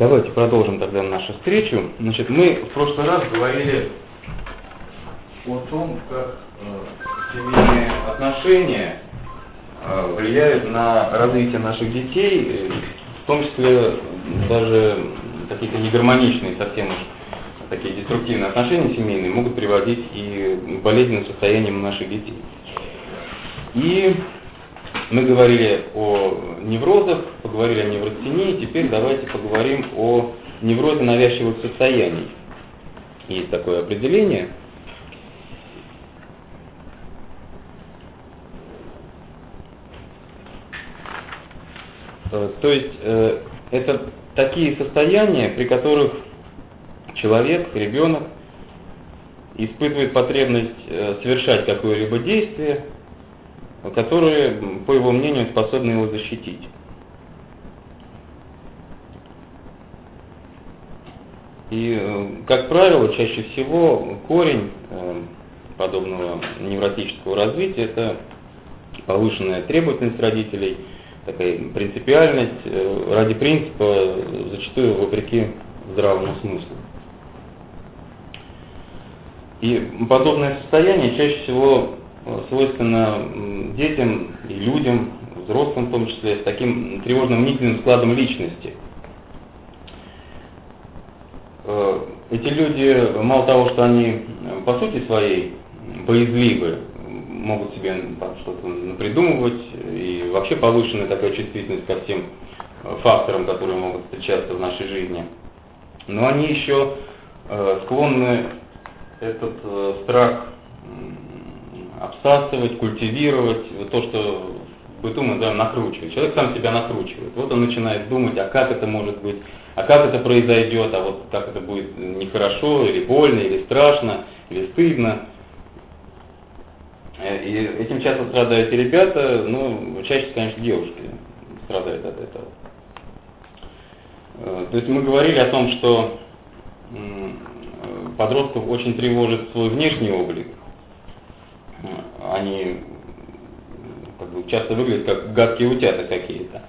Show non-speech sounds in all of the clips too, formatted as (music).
Давайте продолжим тогда нашу встречу. Значит, мы в прошлый раз говорили о том, как э, семейные отношения э, влияют на развитие наших детей, в том числе даже какие-то негармоничные совсем уж такие деструктивные отношения семейные могут приводить и к болезненным состояниям наших детей. И мы говорили о неврозах, поговорили о невростении, теперь давайте поговорим о неврозе навязчивых состояний. Есть такое определение. Э, то есть э, это такие состояния, при которых человек, ребенок испытывает потребность э, совершать какое-либо действие, которые, по его мнению, способны его защитить. И, э, как правило, чаще всего корень э, подобного невротического развития – это повышенная требовательность родителей, такая принципиальность э, ради принципа, зачастую вопреки здравому смыслу. И подобное состояние чаще всего свойственно детям и людям, взрослым в том числе, с таким тревожным мнительным складом личности. Э, эти люди, мало того, что они по сути своей боязливы, могут себе что-то напридумывать, и вообще повышенная такая чувствительность ко всем факторам, которые могут встречаться в нашей жизни. Но они еще э, склонны этот э, страх обсасывать, культивировать, то, что в быту мы да, накручиваем. Человек сам себя накручивает. Вот он начинает думать, а как это может быть, а как это произойдет, а вот как это будет нехорошо, или больно, или страшно, или стыдно. Э, и этим часто страдают и ребята, ну, чаще, конечно, девушки страдают от этого. Э, то есть мы говорили о том, что подростков очень тревожит свой внешний облик, они как бы, часто выглядят как гадкие утята какие-то.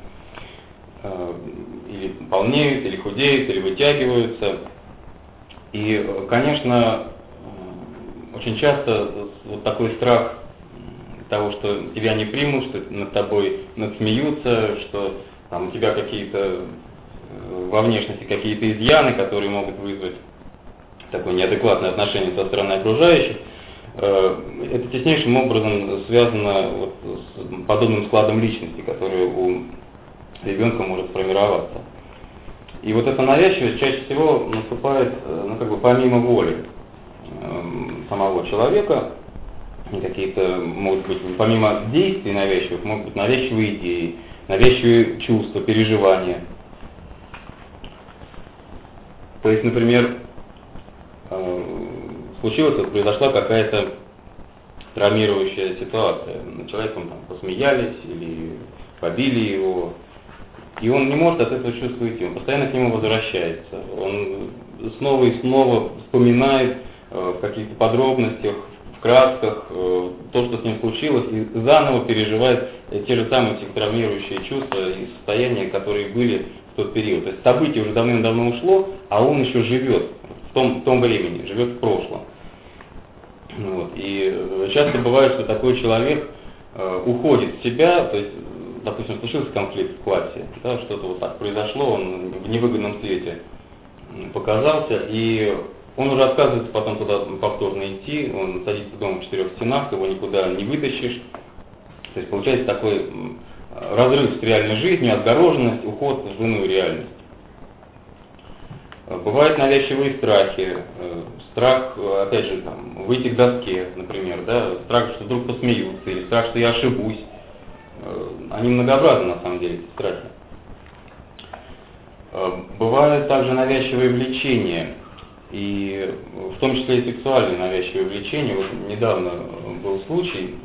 Э, или полнеют, или худеют, или вытягиваются. И, конечно, э, очень часто вот такой страх того, что тебя не примут, что над тобой надсмеются, что там у тебя какие-то э, во внешности какие-то изъяны, которые могут вызвать такое неадекватное отношение со стороны окружающих, это теснейшим образом связано вот с подобным складом личности, который у ребенка может сформироваться. И вот эта навязчивость чаще всего наступает э, ну, как бы помимо воли эм, самого человека, какие-то, могут быть, помимо действий навязчивых, могут быть навязчивые идеи, навязчивые чувства, переживания. То есть, например, э, случилось, произошла какая-то травмирующая ситуация. Над человеком там посмеялись или побили его, и он не может от этого чувствовать уйти, он постоянно к нему возвращается, он снова и снова вспоминает э, в каких-то подробностях, в красках э, то, что с ним случилось, и заново переживает те же самые психотравмирующие чувства и состояния, которые были в тот период. То есть событие уже давным-давно ушло, а он еще живет в том, в том времени, живет в прошлом. Вот. И э, часто бывает, что такой человек э, уходит в себя, то есть, допустим, случился конфликт в классе, да, что-то вот так произошло, он в невыгодном свете показался, и он уже отказывается потом туда повторно идти, он садится дома в четырех стенах, его никуда не вытащишь. То есть получается такой разрыв с реальной жизнью, отгороженность, уход в иную реальность. Бывают навязчивые страхи, э, страх, опять же, там, выйти к доске, например, да, страх, что вдруг посмеются, или страх, что я ошибусь. Э, они многообразны, на самом деле, эти страхи. Э, бывают также навязчивые влечения, и в том числе и сексуальные навязчивые влечения. Вот недавно был случай,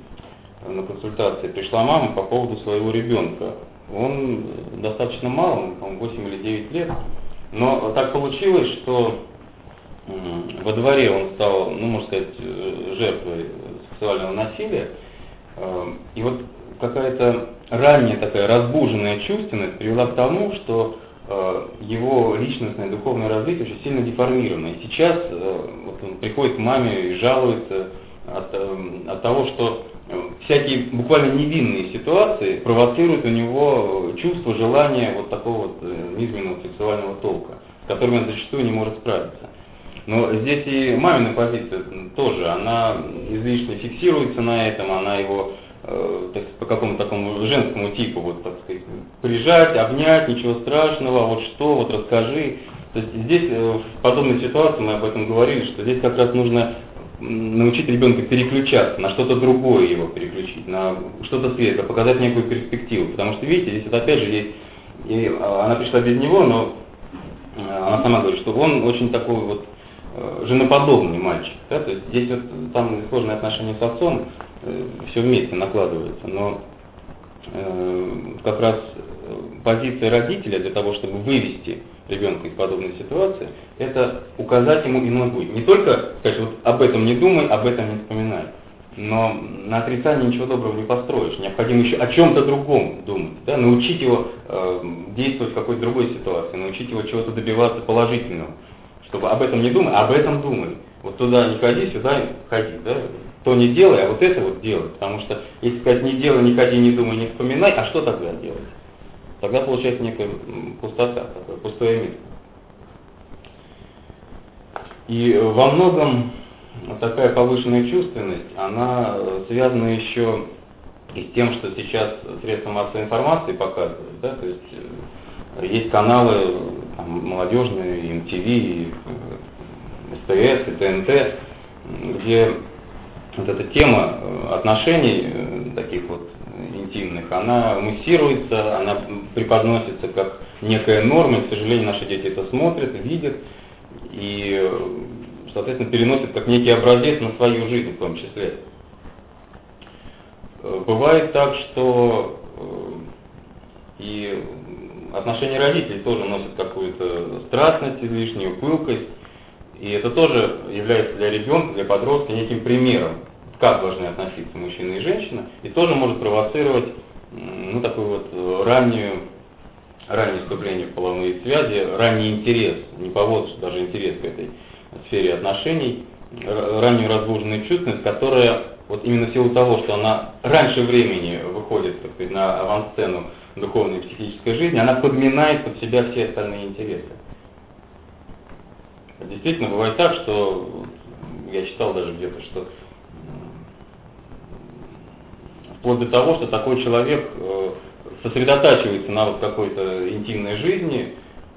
на консультации пришла мама по поводу своего ребенка. Он достаточно мал, по 8 или 9 лет, но так получилось, что во дворе он стал, ну, можно сказать, э, жертвой сексуального насилия. Эм, и вот какая-то ранняя такая разбуженная чувственность привела к тому, что э, его личностное духовное развитие очень сильно деформировано. И сейчас э, вот он приходит к маме и жалуется от, от того, что всякие буквально невинные ситуации провоцируют у него чувство, желание вот такого вот низменного сексуального толка, с которым он зачастую не может справиться. Но здесь и мамина позиция тоже, она излишне фиксируется на этом, она его э, по какому-то такому женскому типу, вот так сказать, прижать, обнять, ничего страшного, вот что, вот расскажи. То есть здесь э, в подобной ситуации мы об этом говорили, что здесь как раз нужно научить ребенка переключаться, на что-то другое его переключить, на что-то светлое, показать некую перспективу. Потому что, видите, здесь вот опять же есть, и а, она пришла без него, но э, она сама говорит, что он очень такой вот Э, женоподобный мальчик. Да? То есть здесь вот там сложные отношения с отцом, э, все вместе накладывается. Но э, как раз позиция родителя для того, чтобы вывести ребенка из подобной ситуации, это указать ему иной путь. Не только сказать, вот об этом не думай, об этом не вспоминай. Но на отрицание ничего доброго не построишь. Необходимо еще о чем-то другом думать. Да? Научить его э, действовать в какой-то другой ситуации, научить его чего-то добиваться положительного чтобы об этом не думай, а об этом думай. Вот туда не ходи, сюда ходи, да? То не делай, а вот это вот делай. Потому что если сказать не делай, не ходи, не думай, не вспоминай, а что тогда делать? Тогда получается некая пустота, такое пустое место. И во многом такая повышенная чувственность, она связана еще и с тем, что сейчас средства массовой информации показывают, да, то есть э, есть каналы там, молодежные, МТВ, и СТС, и ТНТ, где вот эта тема э, отношений э, таких вот интимных, она муссируется, она преподносится как некая норма, и, к сожалению, наши дети это смотрят, видят, и, э, соответственно, переносят как некий образец на свою жизнь в том числе. Бывает так, что и отношения родителей тоже носят какую-то страстность излишнюю, пылкость. И это тоже является для ребенка, для подростка неким примером, как должны относиться мужчина и женщина, и тоже может провоцировать ну, такой вот раннюю, раннее вступление в половые связи, ранний интерес, не повод, что даже интерес к этой сфере отношений, раннюю разбуженную чувственность, которая вот именно в силу того, что она раньше времени выходит так сказать, на авансцену духовной и психической жизни, она подминает под себя все остальные интересы. Действительно, бывает так, что я читал даже где-то, что вплоть до того, что такой человек э, сосредотачивается на вот какой-то интимной жизни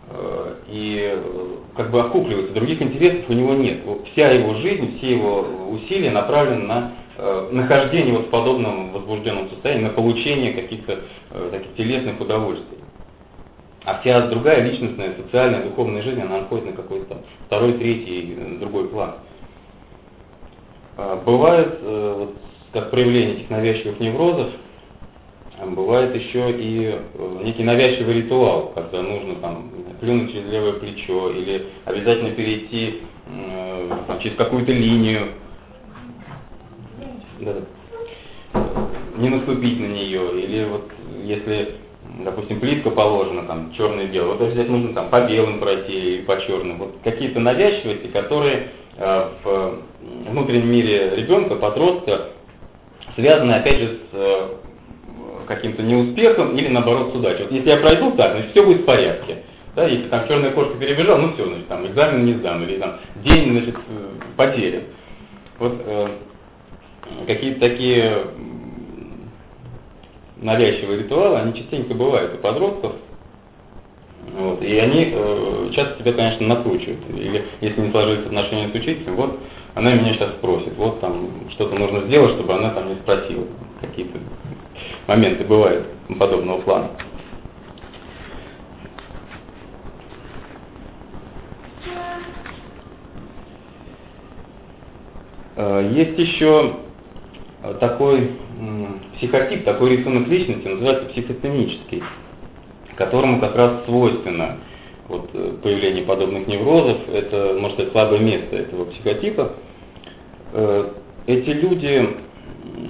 э, и э, как бы окупливается, других интересов у него нет. Вся его жизнь, все его усилия направлены на нахождение вот в подобном возбужденном состоянии, на получение каких-то э, таких телесных удовольствий. А вся другая личностная, социальная, духовная жизнь, она отходит на какой-то второй, третий, э, другой план. Э, бывает, э, вот, как проявление этих навязчивых неврозов, бывает еще и э, некий навязчивый ритуал, когда нужно там плюнуть через левое плечо или обязательно перейти э, через какую-то линию, да, не наступить на нее, или вот если, допустим, плитка положена, там, черное и белое, вот обязательно нужно там по белым пройти или по черным. Вот какие-то навязчивости, которые э, в внутреннем мире ребенка, подростка, связаны, опять же, с э, каким-то неуспехом или, наоборот, с удачей. Вот если я пройду так, значит, все будет в порядке. Да, если там черная кошка перебежала, ну все, значит, там экзамен не сдам, или там день, значит, потерян. Вот э, какие-то такие навязчивые ритуалы, они частенько бывают у подростков, вот, и они э, часто тебя, конечно, накручивают. Или если не сложились отношения с учителем, вот она меня сейчас спросит, вот там что-то нужно сделать, чтобы она там не спросила. Какие-то моменты бывают подобного плана. Э, есть еще такой психотип, такой рисунок личности называется психостенический, которому как раз свойственно вот, э, появление подобных неврозов, это, может быть, слабое место этого психотипа. Э, эти люди,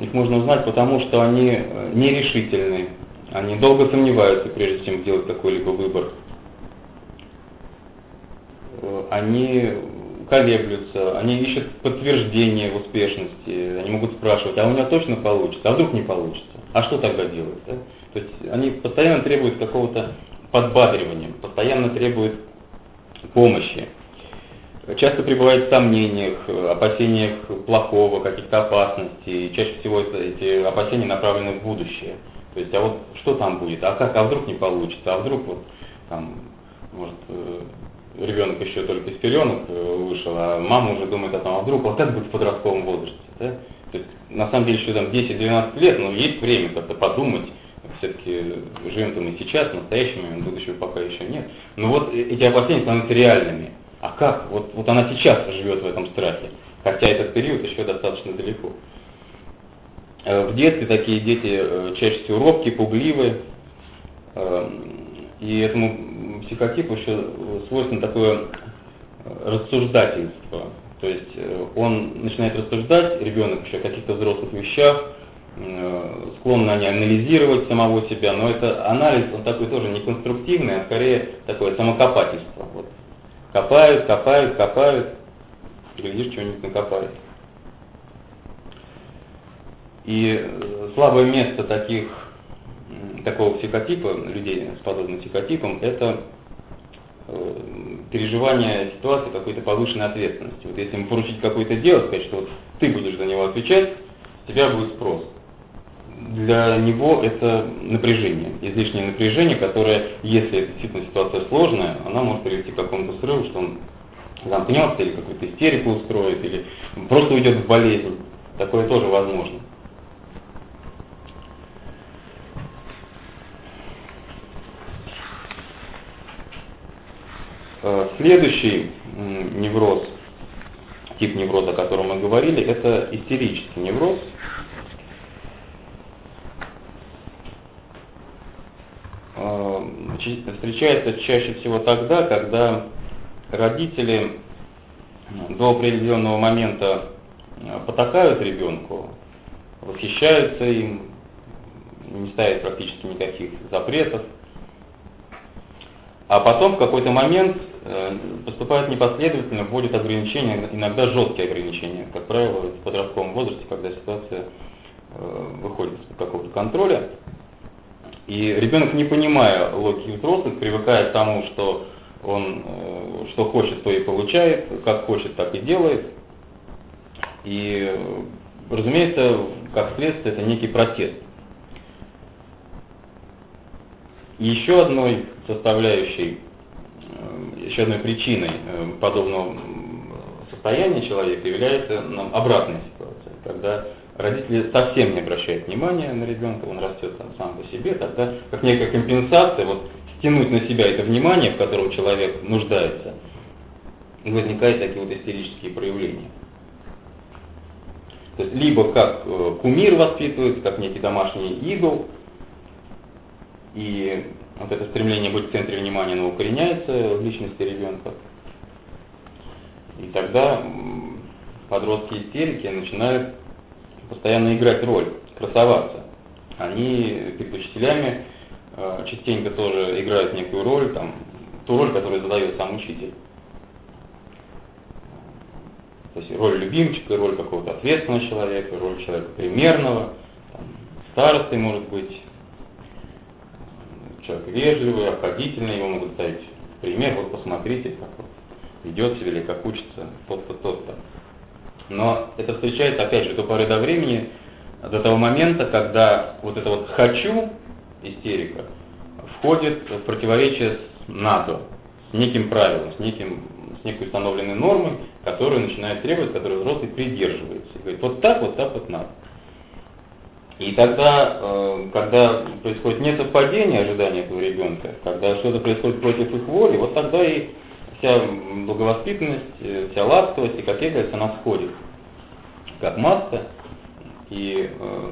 их можно узнать потому, что они нерешительны, они долго сомневаются, прежде чем сделать какой-либо выбор. э, они колеблются, они ищут подтверждение успешности, они могут спрашивать, а у меня точно получится, а вдруг не получится, а что тогда делать? Да? То есть они постоянно требуют какого-то подбадривания, постоянно требуют помощи. Часто пребывают в сомнениях, опасениях плохого, каких-то опасностей. Чаще всего это, эти опасения направлены в будущее. То есть, а вот что там будет, а как, а вдруг не получится, а вдруг вот там, может, э, ребенок еще только из пеленок э, вышел, а мама уже думает о том, а вдруг вот так будет в подростковом возрасте. Да? То есть, на самом деле, еще там 10-12 лет, но есть время как-то подумать, все-таки живем там и сейчас, в настоящем момент, будущего пока еще нет. Но вот э, эти опасения становятся реальными. А как? Вот, вот она сейчас живет в этом страхе, хотя этот период еще достаточно далеко. Э, в детстве такие дети чаще всего робкие, пугливые, и этому психотипу еще свойственно такое рассуждательство. То есть он начинает рассуждать, ребенок еще о каких-то взрослых вещах, Э, склонны они анализировать самого себя, но это анализ, он такой тоже не конструктивный, а скорее такое самокопательство. Вот. Копают, копают, копают, глядишь, что-нибудь накопают. И э, слабое место таких, такого психотипа, людей с подобным психотипом, это э, переживание ситуации какой-то повышенной ответственности. Вот если ему поручить какое-то дело, сказать, что вот ты будешь за него отвечать, у тебя будет спрос для него это напряжение, излишнее напряжение, которое, если действительно ситуация сложная, она может привести к какому-то срыву, что он замкнется или какую-то истерику устроит, или просто уйдет в болезнь. Такое тоже возможно. Э, следующий невроз, тип невроза, о котором мы говорили, это истерический невроз – Э, встречается чаще всего тогда, когда родители до определенного момента э, потакают ребенку, восхищаются им, не ставят практически никаких запретов, а потом в какой-то момент э, поступают непоследовательно, вводят ограничения, иногда жесткие ограничения, как правило, в подростковом возрасте, когда ситуация выходит из какого-то контроля. И ребенок, не понимая логики взрослых, привыкает к тому, что он э, что хочет, то и получает, как хочет, так и делает. И, разумеется, как следствие, это некий протест. еще одной составляющей, э, еще одной причиной э, подобного состояния человека является обратная ситуация, когда родители совсем не обращают внимания на ребенка, он растет там сам по себе, тогда как некая компенсация, вот стянуть на себя это внимание, в котором человек нуждается, возникают такие вот истерические проявления. То есть либо как э, кумир воспитывается, как некий домашний идол, и вот это стремление быть в центре внимания, оно укореняется в личности ребенка. И тогда подростки истерики начинают постоянно играть роль, красоваться. Они перед учителями э, частенько тоже играют некую роль, там, ту роль, которую задает сам учитель. То есть роль любимчика, роль какого-то ответственного человека, роль человека примерного, там, старостой может быть, человек вежливый, обходительный, его могут ставить пример, вот посмотрите, как вот ведет себя или как учится тот-то, тот-то. Но это встречается, опять же, до поры до времени, до того момента, когда вот это вот «хочу» истерика входит в противоречие с НАТО, с неким правилом, с, неким, с некой установленной нормой, которую начинает требовать, которую взрослый придерживается. И говорит, вот так, вот так вот надо. И тогда, э, когда происходит несовпадение ожидания этого ребенка, когда что-то происходит против их воли, вот тогда и вся благовоспитанность, э, вся ласковость и кокетливость, она сходит, как маска, и э,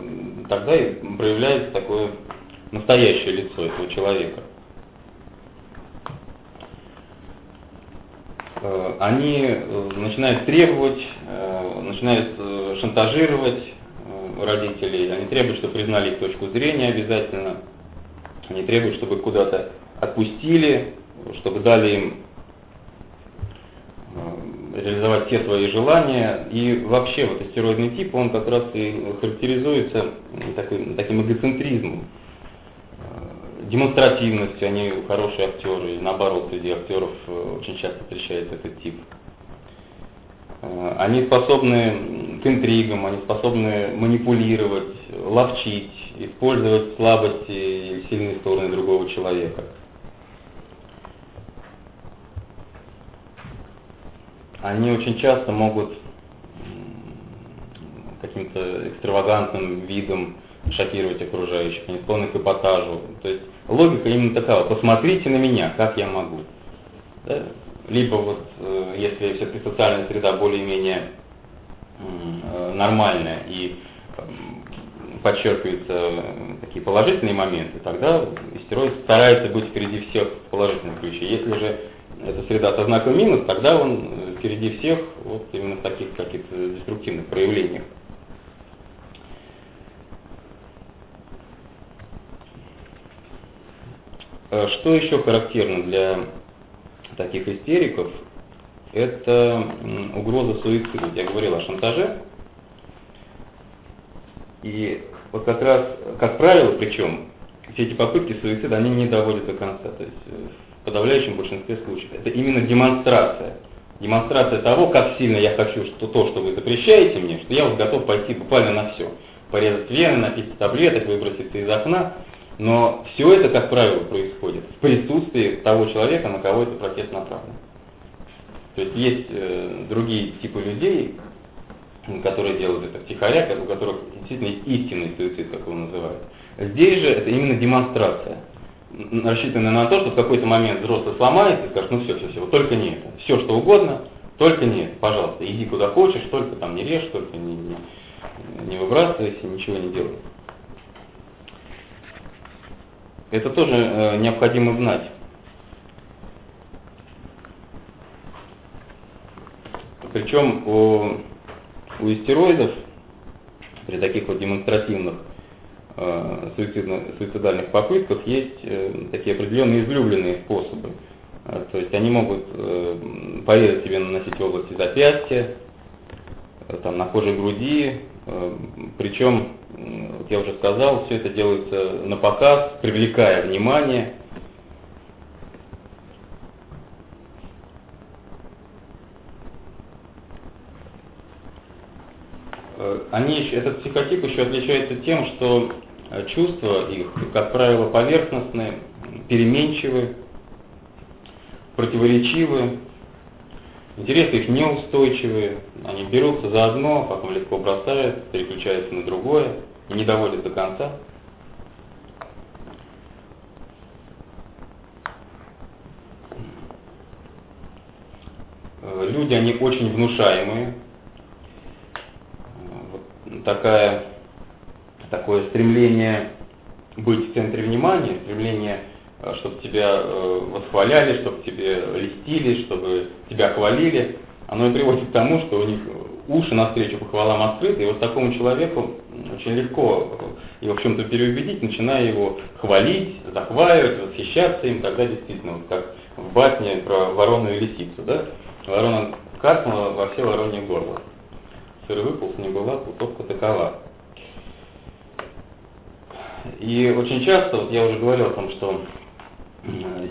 тогда и проявляется такое настоящее лицо этого человека. Они начинают требовать, начинают шантажировать родителей, они требуют, чтобы признали их точку зрения обязательно, они требуют, чтобы куда-то отпустили, чтобы дали им реализовать все свои желания. И вообще вот астероидный тип, он как раз и характеризуется такой, таким эгоцентризмом, э, демонстративностью, они хорошие актеры, и наоборот, среди актеров э, очень часто встречается этот тип. Э, они способны к интригам, они способны манипулировать, ловчить, использовать слабости и сильные стороны другого человека. Они очень часто могут каким-то экстравагантным видом шокировать окружающих, они склонны к эпатажу. То есть логика именно такая, посмотрите на меня, как я могу. Да? Либо вот, э, если все-таки социальная среда более-менее э, нормальная и подчеркиваются такие положительные моменты, тогда истероид старается быть впереди всех в положительном ключе. Если же эта среда со знаком минус, тогда он э, впереди всех вот именно в таких каких-то деструктивных проявлениях. Что еще характерно для таких истериков, это угроза суицида. Я говорил о шантаже. И вот как раз, как правило, причем, все эти попытки суицида, они не доводят до конца. То есть э, в подавляющем большинстве случаев. Это именно демонстрация. Демонстрация того, как сильно я хочу что то, что вы запрещаете мне, что я вот готов пойти буквально на все. Порезать вены, напиться таблеток, выброситься из окна. Но все это, как правило, происходит в присутствии того человека, на кого это протест направлен. То есть есть э, другие типы людей, которые делают это втихаря, у которых действительно есть истинный суицид, как его называют. Здесь же это именно демонстрация, рассчитанная на то, что в какой-то момент взрослый сломается и скажет, ну все, все, все, вот только не это. Все, что угодно, только не это. Пожалуйста, иди куда хочешь, только там не режь, только не, не, не выбрасывайся, ничего не делай. Это тоже э, необходимо знать. Причем у, у истероидов при таких вот демонстративных э, суицидальных попытках есть э, такие определенные излюбленные способы. Э, то есть они могут э, порезать себе наносить в области запястья, э, там, на коже груди, э, причем как я уже сказал, все это делается на показ, привлекая внимание. Э, они, этот психотип еще отличается тем, что э, чувства их, как правило, поверхностные, переменчивы, противоречивы, интересы их неустойчивые, они берутся за одно, потом легко бросают, переключаются на другое не доводят до конца. Э, люди, они очень внушаемые. Вот такая, такое стремление быть в центре внимания, стремление, чтобы тебя э, восхваляли, чтобы тебе листили, чтобы тебя хвалили, оно и приводит к тому, что у них уши навстречу похвалам открыты, и вот такому человеку очень легко и, в общем-то, переубедить, начиная его хвалить, захваливать, восхищаться им, тогда действительно, вот как в басне про ворону и лисицу, да, ворона каркнула во все воронье горло. Сыр выполз, не была, плутовка такова. И очень часто, вот я уже говорил о том, что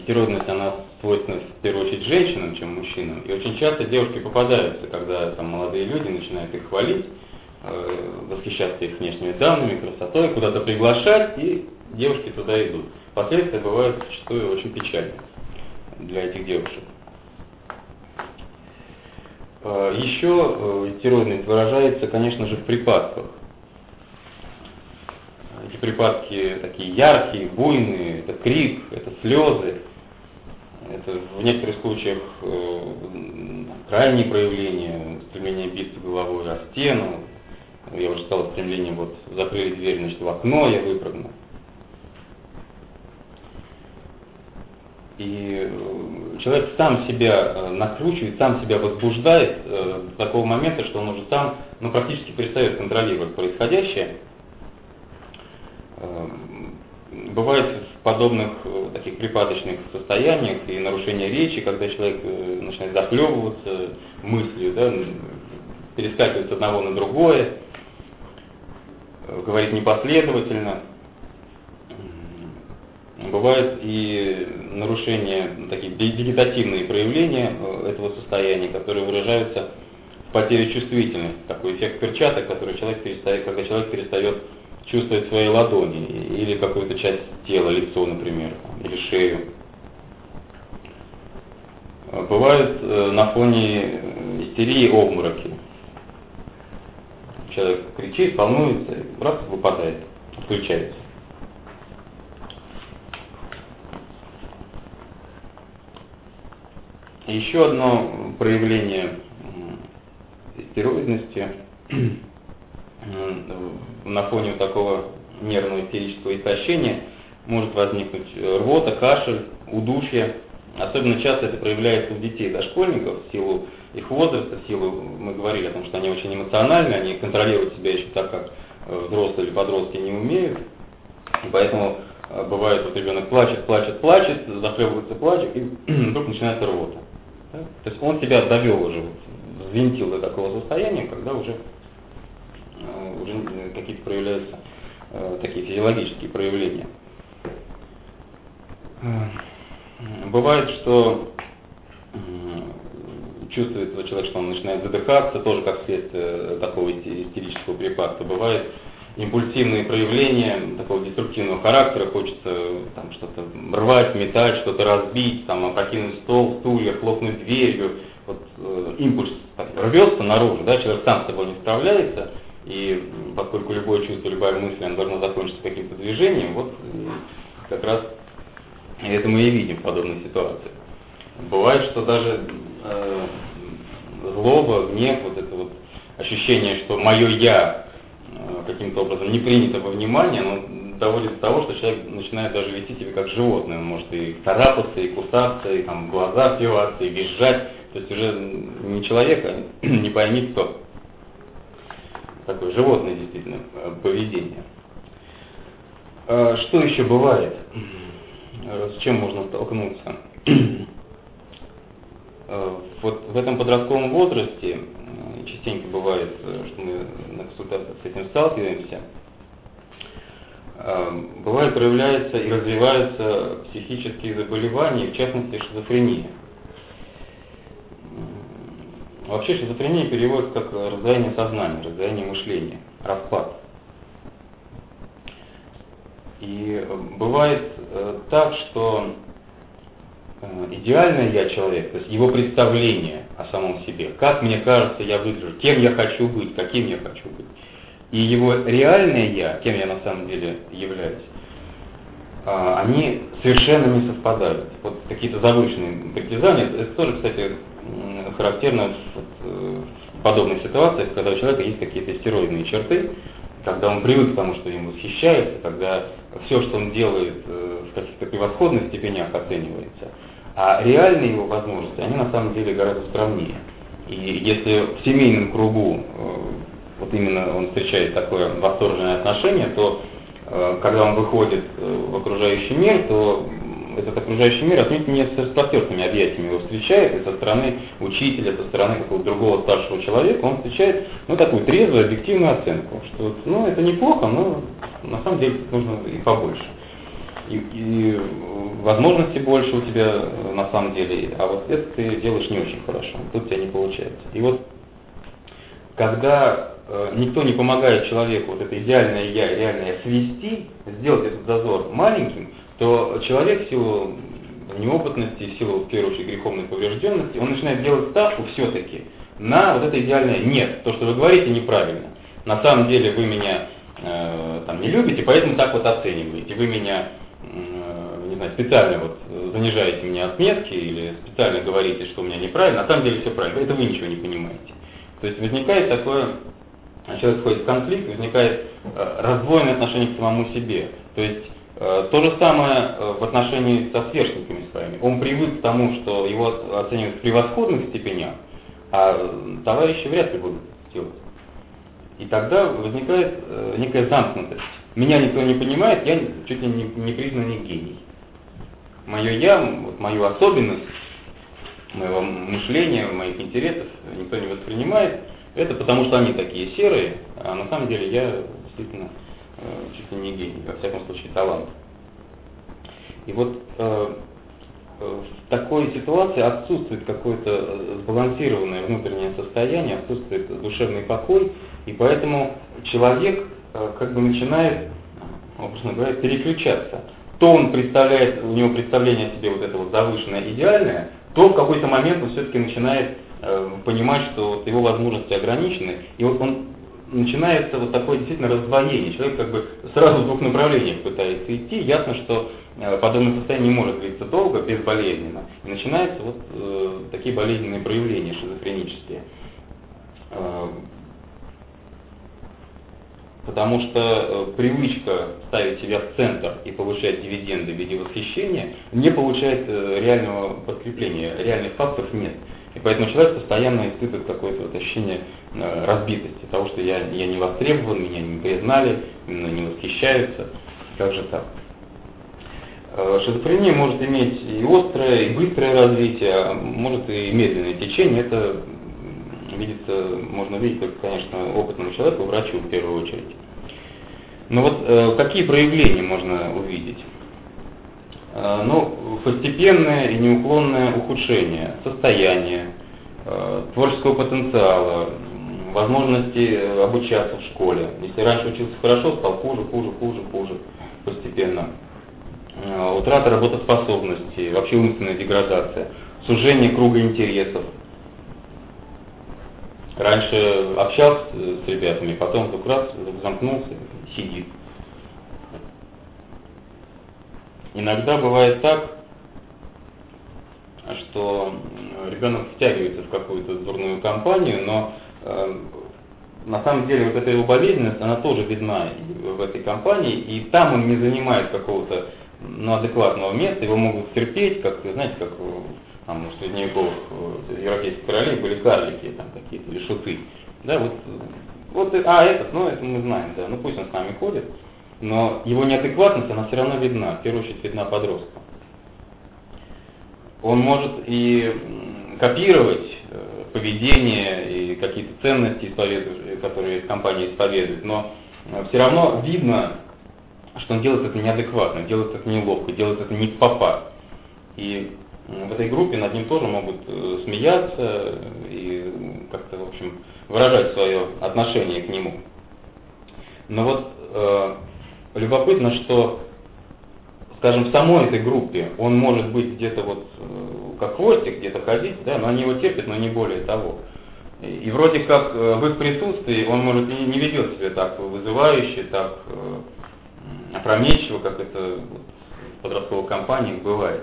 стероидность, она свойственна в первую очередь женщинам, чем мужчинам. И очень часто девушки попадаются, когда там молодые люди начинают их хвалить, э, восхищаться их внешними данными, красотой, куда-то приглашать, и девушки туда идут. Последствия бывают зачастую очень печальные для этих девушек. Э, еще э, стероидность выражается, конечно же, в припадках. Эти припадки такие яркие, буйные, это крик, это слезы, это в некоторых случаях э, крайние проявления, стремление биться головой о стену, я уже сказал, стремление вот закрыли дверь, значит, в окно я выпрыгну. И э, человек сам себя э, накручивает, сам себя возбуждает э, до такого момента, что он уже сам ну, практически перестает контролировать происходящее. Бывает подобных э, таких припадочных состояниях и нарушения речи, когда человек э, начинает захлебываться мыслью, да, перескакивать с одного на другое, говорит непоследовательно. Бывают и нарушения, такие вегетативные проявления этого состояния, которые выражаются в потере чувствительности, такой эффект перчаток, который человек перестает, когда человек перестает чувствовать свои ладони или какую-то часть тела, лицо, например, или шею. Бывают э, на фоне истерии обмороки. Человек кричит, волнуется, раз выпадает, отключается. Еще одно проявление стероидности (clears throat) на фоне такого нервного истерического истощения может возникнуть рвота, кашель, удушье. Особенно часто это проявляется у детей, дошкольников, в силу их возраста, в силу, мы говорили о том, что они очень эмоциональны, они контролировать себя еще так, как э, взрослые или подростки не умеют. И поэтому э, бывает, вот ребенок плачет, плачет, плачет, захлебывается плачет, и (clears throat) вдруг начинается рвота. То есть он себя довел уже, взвинтил до такого состояния, когда уже Э, уже какие-то проявляются э, такие физиологические проявления. Э, бывает, что чувствует человек, что он начинает задыхаться, тоже как следствие такого истерического припадка. Бывает импульсивные проявления такого деструктивного характера, хочется там что-то рвать, метать, что-то разбить, там опрокинуть стол, стулья, хлопнуть дверью. Вот э, импульс рвется наружу, да, человек сам с собой не справляется, и поскольку любое чувство, любая мысль, она должна закончиться каким-то движением, вот как раз это мы и видим в подобной ситуации. Бывает, что даже э, злоба, гнев, вот это вот ощущение, что мое я э, каким-то образом не принято во внимание, оно доводит до того, что человек начинает даже вести себя как животное. Он может и царапаться, и кусаться, и там глаза впиваться, и визжать. То есть уже не человек, а (clears throat) не пойми кто такое животное действительно э, поведение. А что еще бывает? Э, с чем можно столкнуться? (clears throat) Э, вот в этом подростковом возрасте частенько бывает, что мы на консультациях с этим сталкиваемся, бывает проявляются и развиваются психические заболевания, в частности шизофрения. Вообще шизофрения переводится как раздвоение сознания, раздвоение мышления, распад. И э, бывает э, так, что э, идеальное я человек, то есть его представление о самом себе, как мне кажется я выгляжу, кем я хочу быть, каким я хочу быть, и его реальное я, кем я на самом деле являюсь, а, они совершенно не совпадают. Вот какие-то завышенные притязания, это тоже, кстати, характерно в подобных ситуациях, когда у человека есть какие-то стероидные черты, когда он привык к тому, что ему восхищается, когда все, что он делает, э, в каких-то превосходных степенях оценивается. А реальные его возможности, они на самом деле гораздо скромнее. И если в семейном кругу э, вот именно он встречает такое восторженное отношение, то э, когда он выходит в окружающий мир, то этот окружающий мир отнюдь не с распростертыми объятиями его встречает, и со стороны учителя, со стороны какого-то другого старшего человека он встречает ну, такую трезвую, объективную оценку, что ну, это неплохо, но на самом деле нужно и побольше. И, и возможностей больше у тебя на самом деле, а вот это ты делаешь не очень хорошо, тут у тебя не получается. И вот когда э, никто не помогает человеку вот это идеальное я, реальное свести, сделать этот зазор маленьким, то человек в силу неопытности, в силу, в первую очередь, греховной поврежденности, он начинает делать ставку все-таки на вот это идеальное «нет». То, что вы говорите, неправильно. На самом деле вы меня э, там, не любите, поэтому так вот оцениваете. Вы меня, э, не знаю, специально вот занижаете мне отметки или специально говорите, что у меня неправильно, на самом деле все правильно. Это вы ничего не понимаете. То есть возникает такое, человек входит в конфликт, возникает э, раздвоенное отношение к самому себе. То есть то же самое э, в отношении со сверстниками своими. Он привык к тому, что его оценивают в превосходных степенях, а товарищи вряд ли будут делать. И тогда возникает э, некая замкнутость. Меня никто не понимает, я чуть ли не, не признанный гений. Мое я, вот мою особенность моего мышления, моих интересов никто не воспринимает. Это потому что они такие серые, а на самом деле я действительно э, чуть ли не гений, во всяком случае талант. И вот э, в такой ситуации отсутствует какое-то э, сбалансированное внутреннее состояние, отсутствует душевный покой, и поэтому человек э, как бы начинает, образно говоря, переключаться. То он представляет, у него представление о себе вот это вот завышенное, идеальное, то в какой-то момент он все-таки начинает э, понимать, что вот его возможности ограничены, и вот он начинается вот такое действительно раздвоение. Человек как бы сразу в двух направлениях пытается идти. Ясно, что э, подобное состояние не может длиться долго, безболезненно. И начинаются вот э, такие болезненные проявления шизофренические. Э, потому что э, привычка ставить себя в центр и получать дивиденды в виде восхищения не получает реального подкрепления, реальных фактов нет. И поэтому человек постоянно испытывает какое-то вот ощущение э, разбитости, того, что я, я не востребован, меня не признали, не восхищаются. Как же так? Э, шизофрения может иметь и острое, и быстрое развитие, а может и медленное течение. Это видится, можно видеть только, конечно, опытному человеку, врачу в первую очередь. Но вот э, какие проявления можно увидеть? Э, ну, постепенное и неуклонное ухудшение состояния, э, творческого потенциала, возможности э, обучаться в школе. Если раньше учился хорошо, стал хуже, хуже, хуже, хуже постепенно. Утрата работоспособности, вообще умственная деградация, сужение круга интересов, Раньше общался с ребятами, потом вдруг раз замкнулся, сидит. Иногда бывает так, что ребенок втягивается в какую-то дурную компанию, но э, на самом деле вот эта его болезненность, она тоже видна в этой компании, и там он не занимает какого-то ну, адекватного места, его могут терпеть, как, знаете, как там, у средневековых э, европейских королей были карлики там какие-то, или шуты. Да, вот, вот, а этот, ну это мы знаем, да, ну пусть он с нами ходит, но его неадекватность, она все равно видна, в первую очередь видна подросткам. Он может и копировать э, поведение и какие-то ценности, которые компания исповедует, но э, все равно видно, что он делает это неадекватно, делает это неловко, делает это не в попад. И в этой группе над ним тоже могут э, смеяться и как-то, в общем, выражать свое отношение к нему. Но вот э, любопытно, что, скажем, в самой этой группе он может быть где-то вот э, как хвостик, где-то ходить, да, но они его терпят, но не более того. И, вроде как э, в их присутствии он может и не ведет себя так вызывающе, так э, опрометчиво, как это вот, в подростковых компаниях бывает.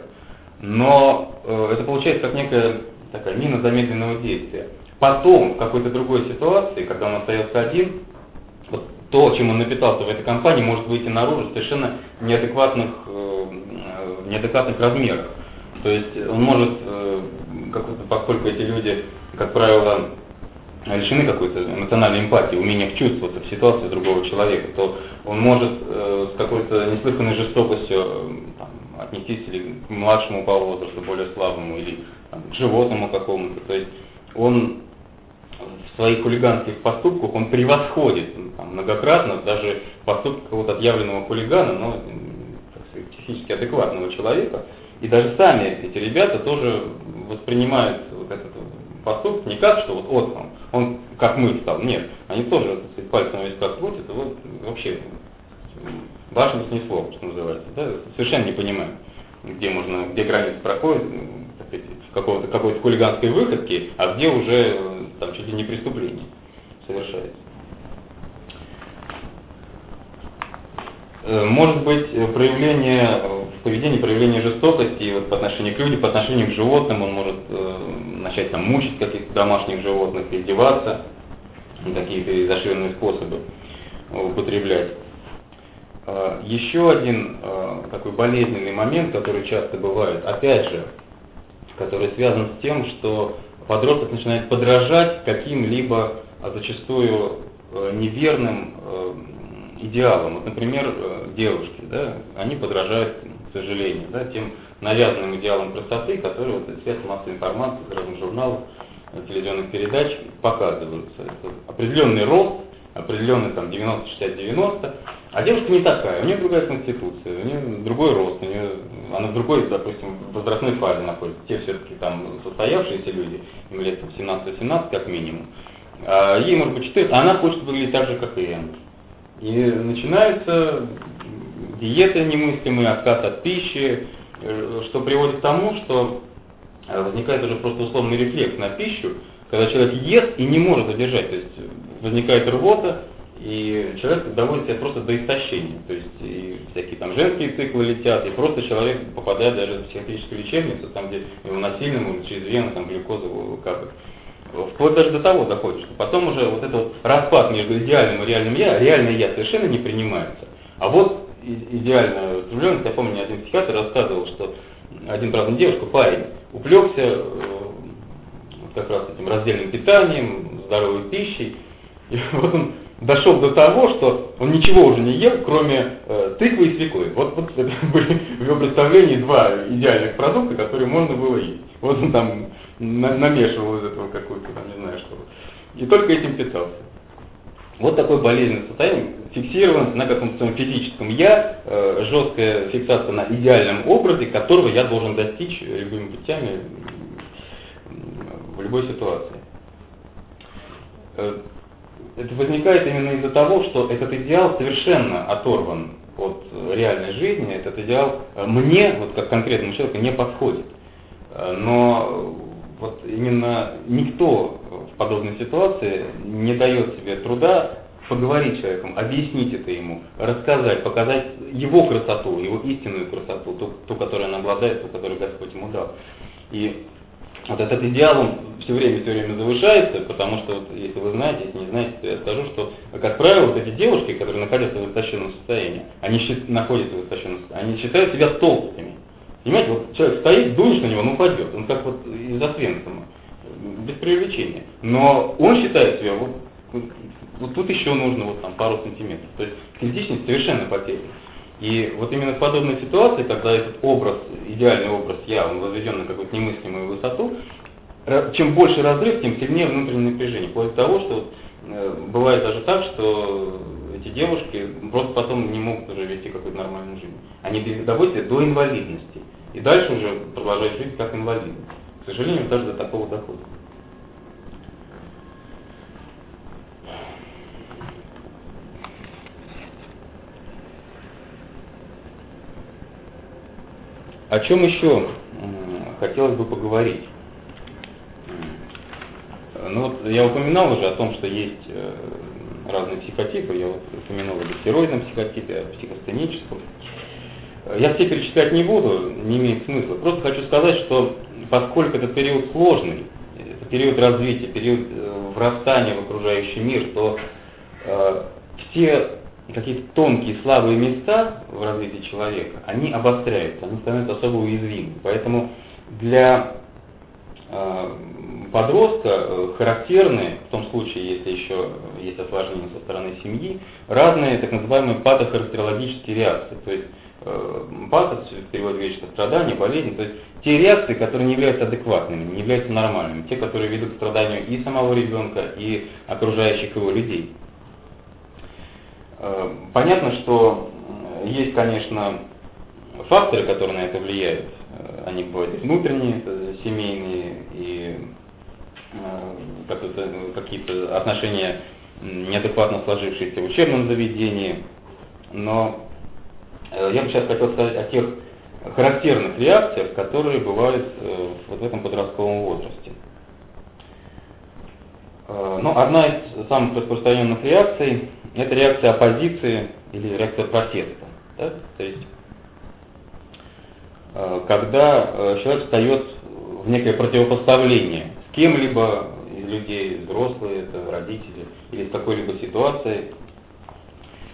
Но это получается как некая такая мина замедленного действия. Потом, в какой-то другой ситуации, когда он остается один, то, чем он напитался в этой компании, может выйти наружу в совершенно неадекватных, э, неадекватных размерах. То есть он может, э, поскольку эти люди, как правило, лишены какой-то эмоциональной эмпатии, умения вчувствоваться в ситуацию другого человека, то он может э, с какой-то неслыханной жестокостью э, там, отнестись или к младшему по возрасту, более слабому, или там, к животному какому-то. То есть он в своих хулиганских поступках он превосходит ну, там, многократно даже поступки какого-то отъявленного хулигана, но так сказать, психически адекватного человека. И даже сами эти ребята тоже воспринимают вот этот поступок не как, что вот, вот он, он как мы стал. Нет, они тоже сказать, пальцем на висках крутят, и вот вообще башню снесло, что называется. Да? Совершенно не понимаю, где можно, где граница проходит, какого-то какой-то хулиганской выходки, а где уже там чуть ли не преступление совершается. Э, может быть проявление в поведении, проявление жестокости вот, по отношению к людям, по отношению к животным, он может э, начать там мучить каких-то домашних животных, издеваться, какие-то изощренные способы употреблять. Еще один а, такой болезненный момент, который часто бывает, опять же, который связан с тем, что подросток начинает подражать каким-либо, а зачастую неверным идеалам. Вот, например, девушки, да, они подражают, к сожалению, да, тем навязанным идеалам красоты, которые вот из средств массовой информации, из разных журналов, телевизионных передач показываются. Это определенный рост, определенный там 90-60-90, а девушка не такая, у нее другая конституция, у нее другой рост, у нее, она в другой, допустим, возрастной фазе находится. Те все-таки там состоявшиеся люди, им лет 17-18 как минимум, а ей может быть 14, а она хочет выглядеть так же, как и я. И начинаются диеты немыслимые, отказ от пищи, что приводит к тому, что возникает уже просто условный рефлекс на пищу, когда человек ест и не может задержать, то есть возникает рвота, и человек доводит себя просто до истощения. То есть и всякие там женские циклы летят, и просто человек попадает даже в психиатрическую лечебницу, там, где его насильно может через вену там, глюкозу капать. Вплоть даже до того доходит, что потом уже вот этот вот распад между идеальным и реальным я, реальное я совершенно не принимается. А вот идеально влюбленность, я помню, один психиатр рассказывал, что один, правда, девушка, парень, увлекся э, как раз этим раздельным питанием, здоровой пищей, и вот он дошел до того, что он ничего уже не ел, кроме э, тыквы и свеклы. Вот, вот (laughs) это были в его представлении два идеальных продукта, которые можно было есть. Вот он там на, намешивал из этого какую-то, там, не знаю что. И только этим питался. Вот такое болезненное состояние, фиксированность на каком-то своем физическом я, э, жесткая фиксация на идеальном образе, которого я должен достичь любыми путями в любой ситуации. Э, это возникает именно из-за того, что этот идеал совершенно оторван от реальной жизни, этот идеал э, мне, вот как конкретному человеку, не подходит. Э, но вот именно никто в подобной ситуации не дает себе труда поговорить с человеком, объяснить это ему, рассказать, показать его красоту, его истинную красоту, ту, ту которую он обладает, ту, которую Господь ему дал. И вот этот идеал, он все время, все время завышается, потому что, вот, если вы знаете, если не знаете, то я скажу, что, как правило, вот эти девушки, которые находятся в истощенном состоянии, они счит, находятся в истощенном состоянии, они считают себя толстыми. Понимаете, вот человек стоит, дунешь на него, он упадет, он как вот из Освенцима, без привлечения. Но он считает себя, вот, вот тут еще нужно вот там пару сантиметров. То есть критичность совершенно потеряна. И вот именно в подобной ситуации, когда этот образ, идеальный образ я, он возведен на какую-то немыслимую высоту, чем больше разрыв, тем сильнее внутреннее напряжение. Вплоть до того, что э, бывает даже так, что эти девушки просто потом не могут уже вести какую-то нормальную жизнь. Они доводят до инвалидности. И дальше уже продолжают жить как инвалиды. К сожалению, даже до такого дохода. О чем еще хотелось бы поговорить? Ну вот я упоминал уже о том, что есть э, разные психотипы. Я вот упомянул о гастероидном психотипе, о психостеническом. Я все перечислять не буду, не имеет смысла. Просто хочу сказать, что поскольку этот период сложный, это период развития, период э, врастания в окружающий мир, то э, все какие-то тонкие, слабые места в развитии человека, они обостряются, они становятся особо уязвимы. Поэтому для э, подростка э, характерны, в том случае, если еще есть осложнения со стороны семьи, разные так называемые патохарактерологические реакции. То есть э, патос в переводе вечно страдания, болезни, то есть те реакции, которые не являются адекватными, не являются нормальными, те, которые ведут к страданию и самого ребенка, и окружающих его людей. Э, понятно, что есть, конечно, факторы, которые на это влияют. Э, они бывают внутренние, семейные, и э, какие-то отношения неадекватно сложившиеся в учебном заведении. Но я бы сейчас хотел сказать о тех характерных реакциях, которые бывают вот в этом подростковом возрасте. Но одна из самых распространенных реакций это реакция оппозиции или реакция протеста. Да? То есть, э, когда э, человек встает в некое противопоставление с кем-либо из людей, взрослые, это родители, или с какой-либо ситуацией.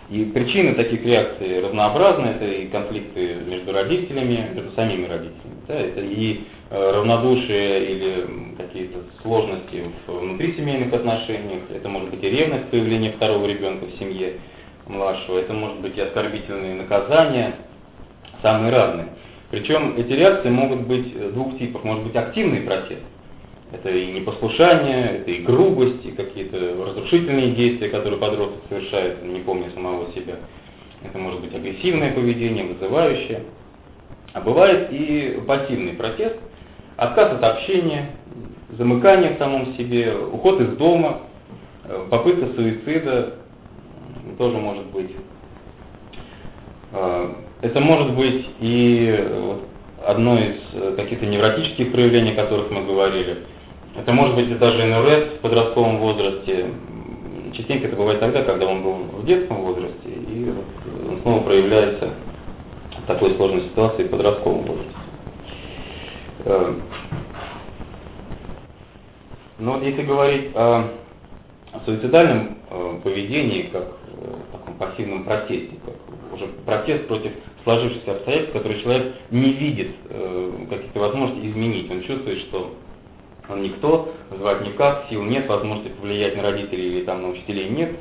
И причины таких реакций разнообразны. Это и конфликты между родителями, между самими родителями. Да? Это и э, равнодушие или какие-то сложности внутри семейных отношениях, это может быть и ревность появления второго ребенка в семье младшего, это может быть и оскорбительные наказания, самые разные. Причем эти реакции могут быть двух типов. Может быть активный протест, это и непослушание, это и грубость, и какие-то разрушительные действия, которые подросток совершает, не помня самого себя. Это может быть агрессивное поведение, вызывающее. А бывает и пассивный протест, отказ от общения, замыкание в самом себе, уход из дома, э, попытка суицида тоже может быть. Э, это может быть и одно из э, каких-то невротических проявлений, о которых мы говорили. Это может быть даже НРС в подростковом возрасте. Частенько это бывает тогда, когда он был в детском возрасте, и снова проявляется такой сложной ситуации в подростковом возрасте. Э, но вот если говорить о суицидальном э, поведении, как таком пассивном протесте, как уже протест против сложившихся обстоятельств, которые человек не видит каких-то возможностей изменить. Он чувствует, что он никто, звать никак, сил нет, возможности повлиять на родителей или там на учителей нет.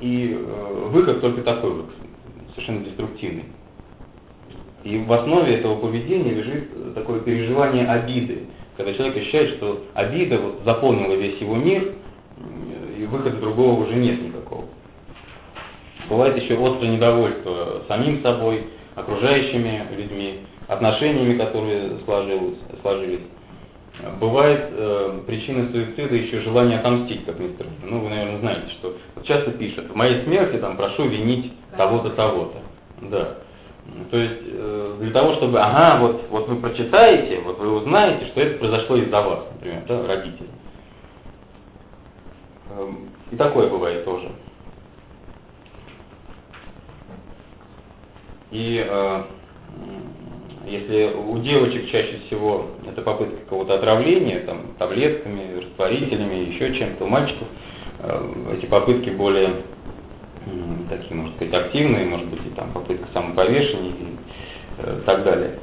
И э, выход только такой, совершенно деструктивный. И в основе этого поведения лежит такое переживание обиды, когда человек ощущает, что обида вот заполнила весь его мир, и выхода другого уже нет никакого. Бывает еще острое недовольство самим собой, окружающими людьми, отношениями, которые сложились. Бывает э, причиной суицида еще желание отомстить, как странно. Ну, вы, наверное, знаете, что вот часто пишут, в моей смерти там прошу винить того-то, того-то. Да. То есть э, для того, чтобы, ага, вот, вот вы прочитаете, вот вы узнаете, что это произошло из-за вас, например, да, родители. Э, и такое бывает тоже. И э, если у девочек чаще всего это попытка какого-то отравления, там, таблетками, растворителями, еще чем-то, у мальчиков э, эти попытки более э, такие, может быть, активные, может быть, и там попытка самоповешения и э, так далее.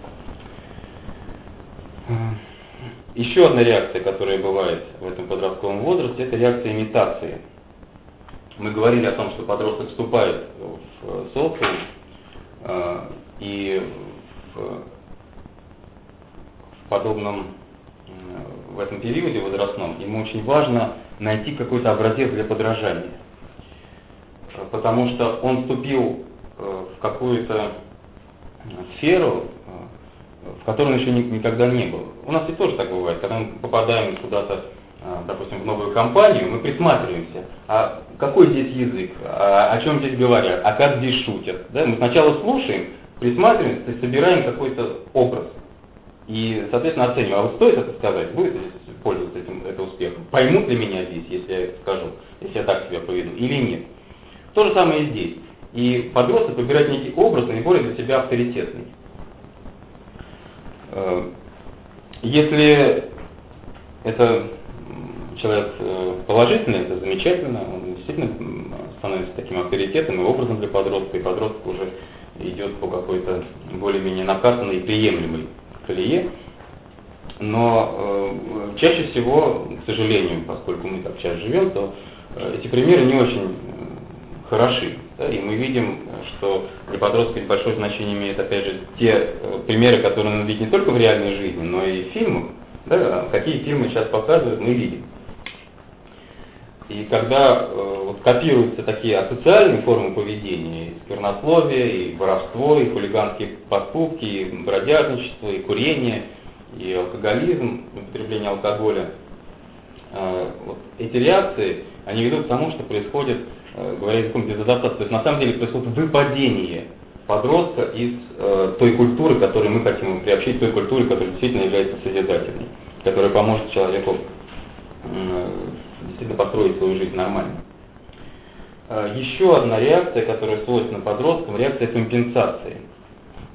Еще одна реакция, которая бывает в этом подростковом возрасте, это реакция имитации. Мы говорили о том, что подросток вступает в социум, э, и в подобном, в этом периоде возрастном, ему очень важно найти какой-то образец для подражания. Потому что он вступил э, в какую-то сферу, э, в которой он еще никогда не был. У нас и тоже так бывает, когда мы попадаем куда-то, э, допустим, в новую компанию, мы присматриваемся, а какой здесь язык, а о чем здесь говорят, а как здесь шутят. Да? Мы сначала слушаем, присматриваемся, есть собираем какой-то образ. И, соответственно, оцениваем, а вот стоит это сказать, будет ли пользоваться этим это успехом, поймут ли меня здесь, если я это скажу, если я так себя поведу, или нет. То же самое и здесь. И подросток выбирает некий образ, наиболее для себя авторитетный. Э, если это человек э, положительный, это замечательно, он действительно становится таким авторитетом и образом для подростка, и подросток уже идет по какой-то более-менее накатанной и приемлемой колее. Но э, чаще всего, к сожалению, поскольку мы так сейчас живем, то э, эти примеры не очень э, хороши. Да, и мы видим, что для подростков большое значение имеет, опять же, те э, примеры, которые надо видеть не только в реальной жизни, но и в фильмах. Да, какие фильмы сейчас показывают, мы видим. И когда э, вот, копируются такие асоциальные формы поведения, и сквернословие, и воровство, и хулиганские поступки, и бродяжничество, и курение, и алкоголизм, употребление алкоголя, э, вот, эти реакции, они ведут к тому, что происходит, э, говоря языком дезадаптации, то есть на самом деле происходит выпадение подростка из э, той культуры, которую мы хотим приобщить, той культуре, которая действительно является созидательной, которая поможет человеку действительно построить свою жизнь нормально. А, еще одна реакция, которая свойственна подросткам, реакция компенсации.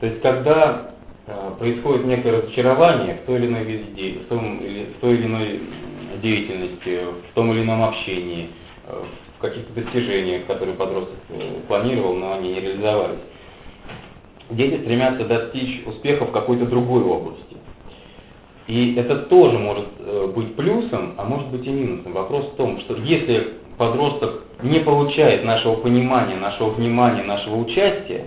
То есть, когда а, происходит некое разочарование в той или иной виде, в, том, или, в той или иной деятельности, в том или ином общении, в каких-то достижениях, которые подросток э, планировал, но они не реализовались. Дети стремятся достичь успеха в какой-то другой области. И это тоже может э, быть плюсом, а может быть и минусом. Вопрос в том, что если подросток не получает нашего понимания, нашего внимания, нашего участия,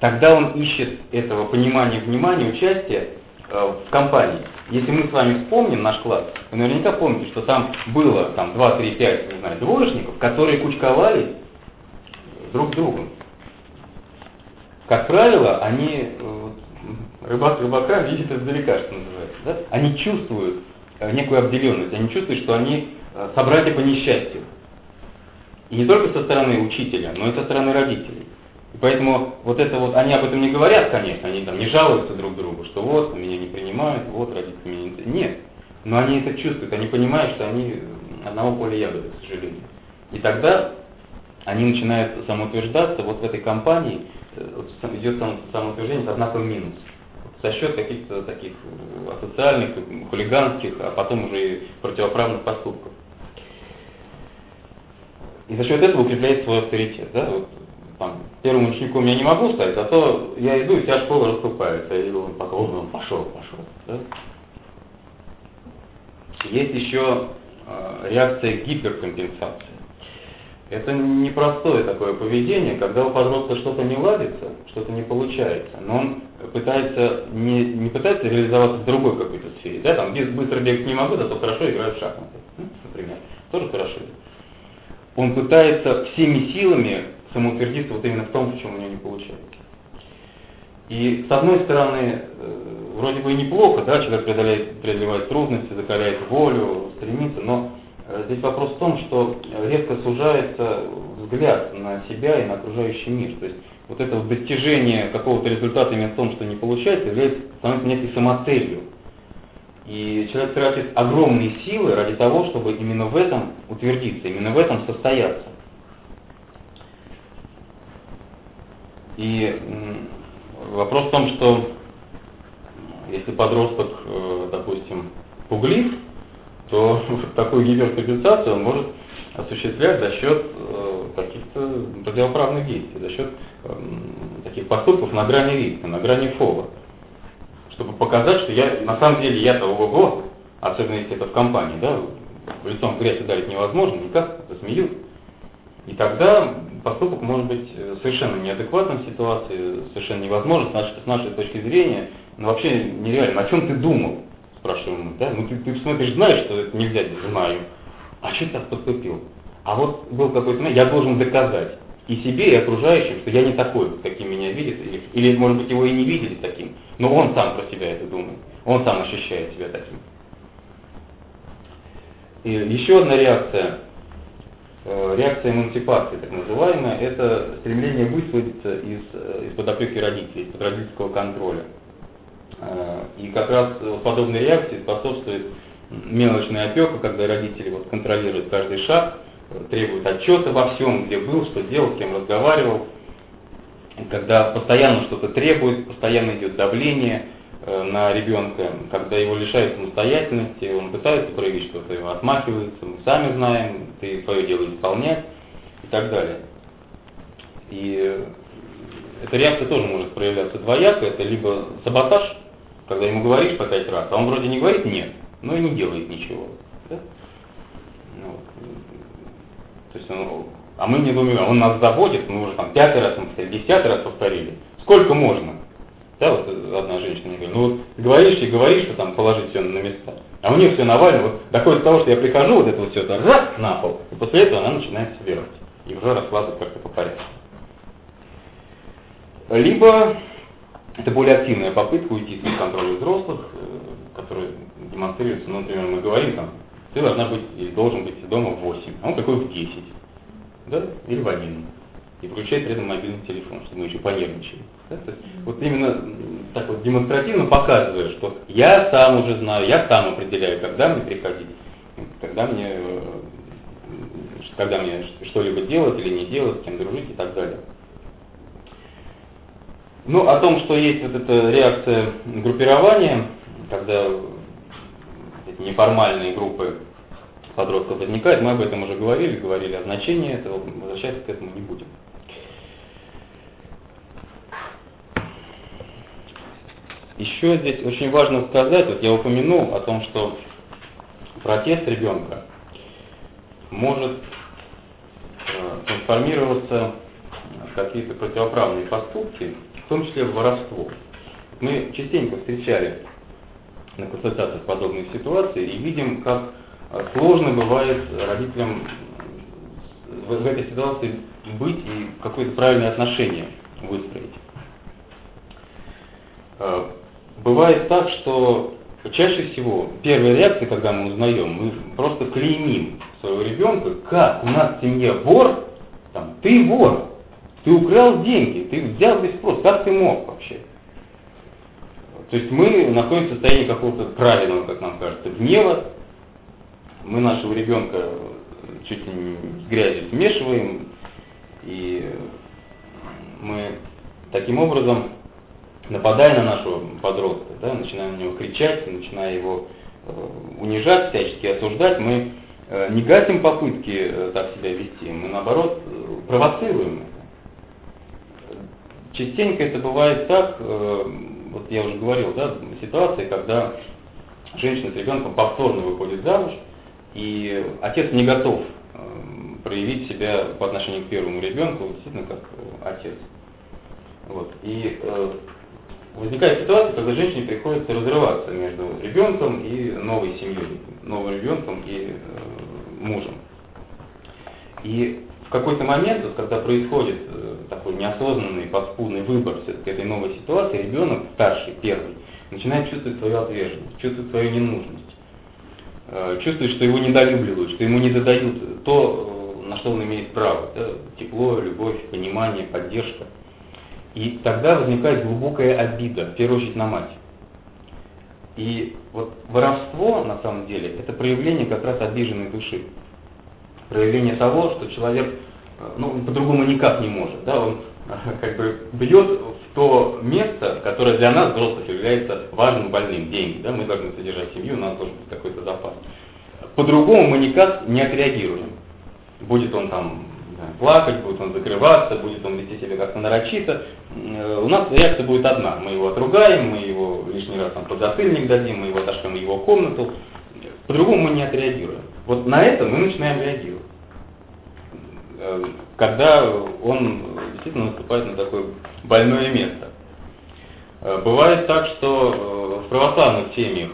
тогда он ищет этого понимания, внимания, участия э, в компании. Если мы с вами вспомним наш класс, вы наверняка помните, что там было там, 2, 3, 5, не знаю, двоечников, которые кучковались друг с другом. Как правило, они, э, рыбак рыбака видит издалека, что называется. Да? Они чувствуют э, некую обделенность, они чувствуют, что они э, собратья по несчастью. И не только со стороны учителя, но и со стороны родителей. И поэтому вот это вот, они об этом не говорят, конечно, они там не жалуются друг другу, что вот, меня не принимают, вот, родители меня не... Нет. Но они это чувствуют, они понимают, что они одного поля ягоды, к сожалению. И тогда они начинают самоутверждаться вот в этой компании, э, идет самоутверждение со знаком минус. За счет каких-то таких асоциальных, хулиганских, а потом уже и противоправных поступков. И за счет этого укрепляет свой авторитет. Да? Вот, там, первому ученику я не могу стать, зато я иду, и вся школа расступается. И он потом он пошел, пошел. Да? Есть еще э, реакция гиперкомпенсации. Это непростое такое поведение, когда у подростка что-то не ладится, что-то не получается, но он пытается не, не пытается реализоваться в другой какой-то сфере. Да, там быстро бегать не могу, зато хорошо играю в шахматы, например. Тоже хорошо. Он пытается всеми силами самоутвердиться вот именно в том, в чем у него не получается. И с одной стороны, э, вроде бы и неплохо, да, человек преодолевает, преодолевает трудности, закаляет волю, стремится, но здесь вопрос в том, что резко сужается взгляд на себя и на окружающий мир. То есть вот это достижение какого-то результата именно в том, что не получается, является, становится некой самоцелью. И человек тратит огромные силы ради того, чтобы именно в этом утвердиться, именно в этом состояться. И вопрос в том, что если подросток, э, допустим, пуглив, то (laughs) такую гиперкомпенсацию он может осуществлять за счет э, каких-то противоправных действий, за счет э, таких поступков на грани риска, на грани фола. Чтобы показать, что я на самом деле я-то ого особенно если это в компании, да, лицом в грязь ударить невозможно, никак, засмеют. И тогда поступок может быть э, совершенно неадекватным ситуации, совершенно невозможно с нашей, с нашей точки зрения, но вообще нереально. О чем ты думал? Спрашиваем мы, да, ну ты, ты смотришь, знаешь, что это нельзя, знаю. А что ты так поступил? А вот был какой-то момент, я должен доказать и себе, и окружающим, что я не такой, каким меня видят, или, или, может быть, его и не видели таким, но он сам про себя это думает, он сам ощущает себя таким. И еще одна реакция, э, реакция эмансипации, так называемая, это стремление высвободиться из, э, из-под опеки родителей, из-под родительского контроля. Э, и как раз подобной реакции способствует мелочная опека, когда родители вот контролируют каждый шаг, требуют отчета во всем, где был, что делал, с кем разговаривал. Когда постоянно что-то требует, постоянно идет давление э, на ребенка, когда его лишают самостоятельности, он пытается проявить что-то, его отмахивается, мы сами знаем, ты свое дело исполнять и так далее. И эта реакция тоже может проявляться двояко, это либо саботаж, когда ему говоришь по пять раз, а он вроде не говорит нет, но и не делает ничего. Да? Ну, то есть он, а мы не думаем, он нас заводит, мы уже там пятый раз повторили, десятый раз повторили. Сколько можно? Да, вот одна женщина мне говорит, ну вот говоришь и говоришь, что там положить все на места. А у нее все навально, вот доходит до того, что я прихожу, вот это вот все это раз на пол, и после этого она начинает собирать. И уже раскладывать как-то по порядку. Либо это более активная попытка уйти из контроля взрослых, э, которые демонстрируются, ну, например, мы говорим там, ты должна быть или должен быть дома в 8, а он какой в 10, да, или в 1. И включает при этом мобильный телефон, чтобы мы еще понервничали. Да? То есть, вот именно так вот демонстративно показывая, что я сам уже знаю, я сам определяю, когда мне приходить, когда мне, э, когда мне что-либо делать или не делать, с кем дружить и так далее. Ну, о том, что есть вот эта реакция группирования, когда эти неформальные группы подростков возникают, мы об этом уже говорили, говорили о значении этого, возвращаться к этому не будем. Еще здесь очень важно сказать, вот я упомянул о том, что протест ребенка может э, трансформироваться в какие-то противоправные поступки, в том числе в воровство. Мы частенько встречали на консультациях подобные ситуации и видим, как э, сложно бывает родителям в, этой ситуации быть и какое-то правильное отношение выстроить. Э, бывает так, что чаще всего первая реакция, когда мы узнаем, мы просто клеймим своего ребенка, как у нас в семье вор, там, ты вор, ты украл деньги, ты взял без спрос, как ты мог вообще? То есть мы находимся в состоянии какого-то правильного, как нам кажется, гнева. Мы нашего ребенка чуть не грязью смешиваем, и мы таким образом, нападая на нашего подростка, да, начинаем на него кричать, начиная его э, унижать, всячески осуждать, мы э, не гасим попытки э, так себя вести, мы наоборот провоцируем это. Частенько это бывает так, э, вот я уже говорил, да, ситуации, когда женщина с ребенком повторно выходит замуж, и отец не готов э, проявить себя по отношению к первому ребенку, действительно как э, отец. Вот. И э, возникает ситуация, когда женщине приходится разрываться между ребенком и новой семьей, новым ребенком и э, мужем. И в какой-то момент, вот, когда происходит э, такой неосознанный, подспудный выбор все-таки этой новой ситуации, ребенок, старший, первый, начинает чувствовать свою отверженность, чувствовать свою ненужность, э, чувствует, что его недолюбливают, что ему не додают то, э, на что он имеет право, да, тепло, любовь, понимание, поддержка. И тогда возникает глубокая обида, в первую очередь на мать. И вот воровство, на самом деле, это проявление как раз обиженной души проявление того, что человек э, ну, по-другому никак не может. Да? Он как бы бьет в то место, которое для нас, взрослых, является важным, больным, деньги. Да? Мы должны содержать семью, у нас должен быть какой-то запас. По-другому мы никак не отреагируем. Будет он там плакать, будет он закрываться, будет он вести себя как-то нарочито. Э, у нас реакция будет одна. Мы его отругаем, мы его лишний раз там подзатыльник дадим, мы его отошлем в его комнату. По-другому мы не отреагируем. Вот на это мы начинаем реагировать. Э, когда он действительно наступает на такое больное место. Э, бывает так, что в православных семьях,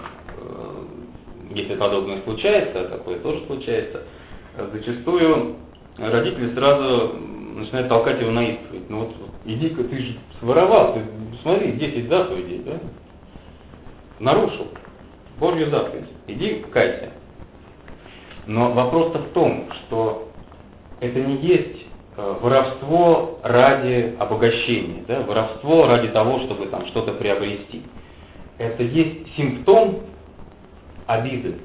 если подобное случается, такое тоже случается, зачастую родители сразу начинают толкать его на исповедь. Ну вот, иди-ка, ты же своровал, ты, смотри, 10 заповедей, да? Нарушил Божью заповедь. Иди кайся. Но вопрос-то в том, что это не есть э, воровство ради обогащения, да? воровство ради того, чтобы там что-то приобрести. Это есть симптом обиды,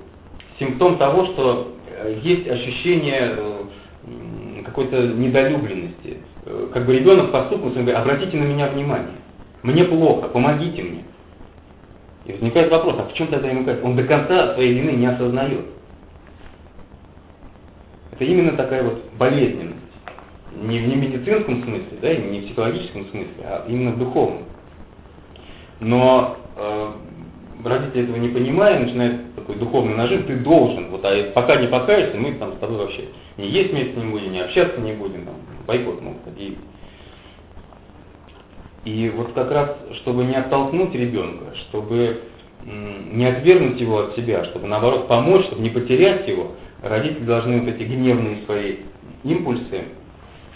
симптом того, что э, есть ощущение э, какой-то недолюбленности. Как бы ребенок поступил, говорит, обратите на меня внимание. Мне плохо, помогите мне. И возникает вопрос, а в чем тогда ему говорить? Он до конца своей вины не осознает. Это именно такая вот болезненность. Не в медицинском смысле, да, не в психологическом смысле, а именно в духовном. Но э, родители этого не понимая, начинает такой духовный нажим, ты должен, вот, а пока не покаешься, мы там с тобой вообще не есть вместе не будем, не общаться не будем, там, бойкот могут объявить. И вот как раз, чтобы не оттолкнуть ребенка, чтобы не отвергнуть его от себя, чтобы наоборот помочь, чтобы не потерять его, родители должны вот эти гневные свои импульсы,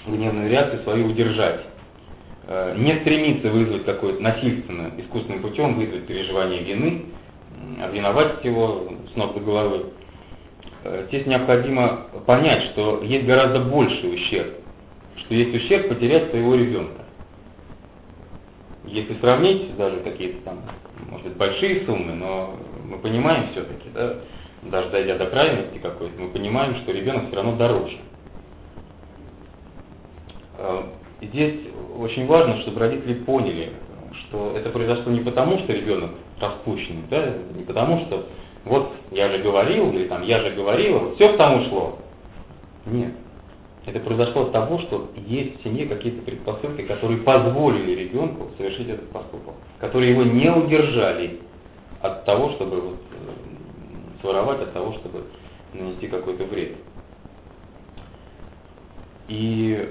гневную реакцию свою удержать. Э, не стремиться вызвать какое-то насильственно, искусственным путем, вызвать переживание вины, обвиновать его с ног до головы. Э, здесь необходимо понять, что есть гораздо больший ущерб, что есть ущерб потерять своего ребенка. Если сравнить даже какие-то там, может быть, большие суммы, но мы понимаем все-таки, да, даже дойдя до крайности какой-то, мы понимаем, что ребенок все равно дороже. Э, здесь очень важно, чтобы родители поняли, что это произошло не потому, что ребенок распущенный, да, не потому, что вот я же говорил, или там я же говорила, вот все к тому шло. Нет. Это произошло от того, что есть в семье какие-то предпосылки, которые позволили ребенку совершить этот поступок, которые его не удержали от того, чтобы вот, э, своровать, от того, чтобы нанести какой-то вред. И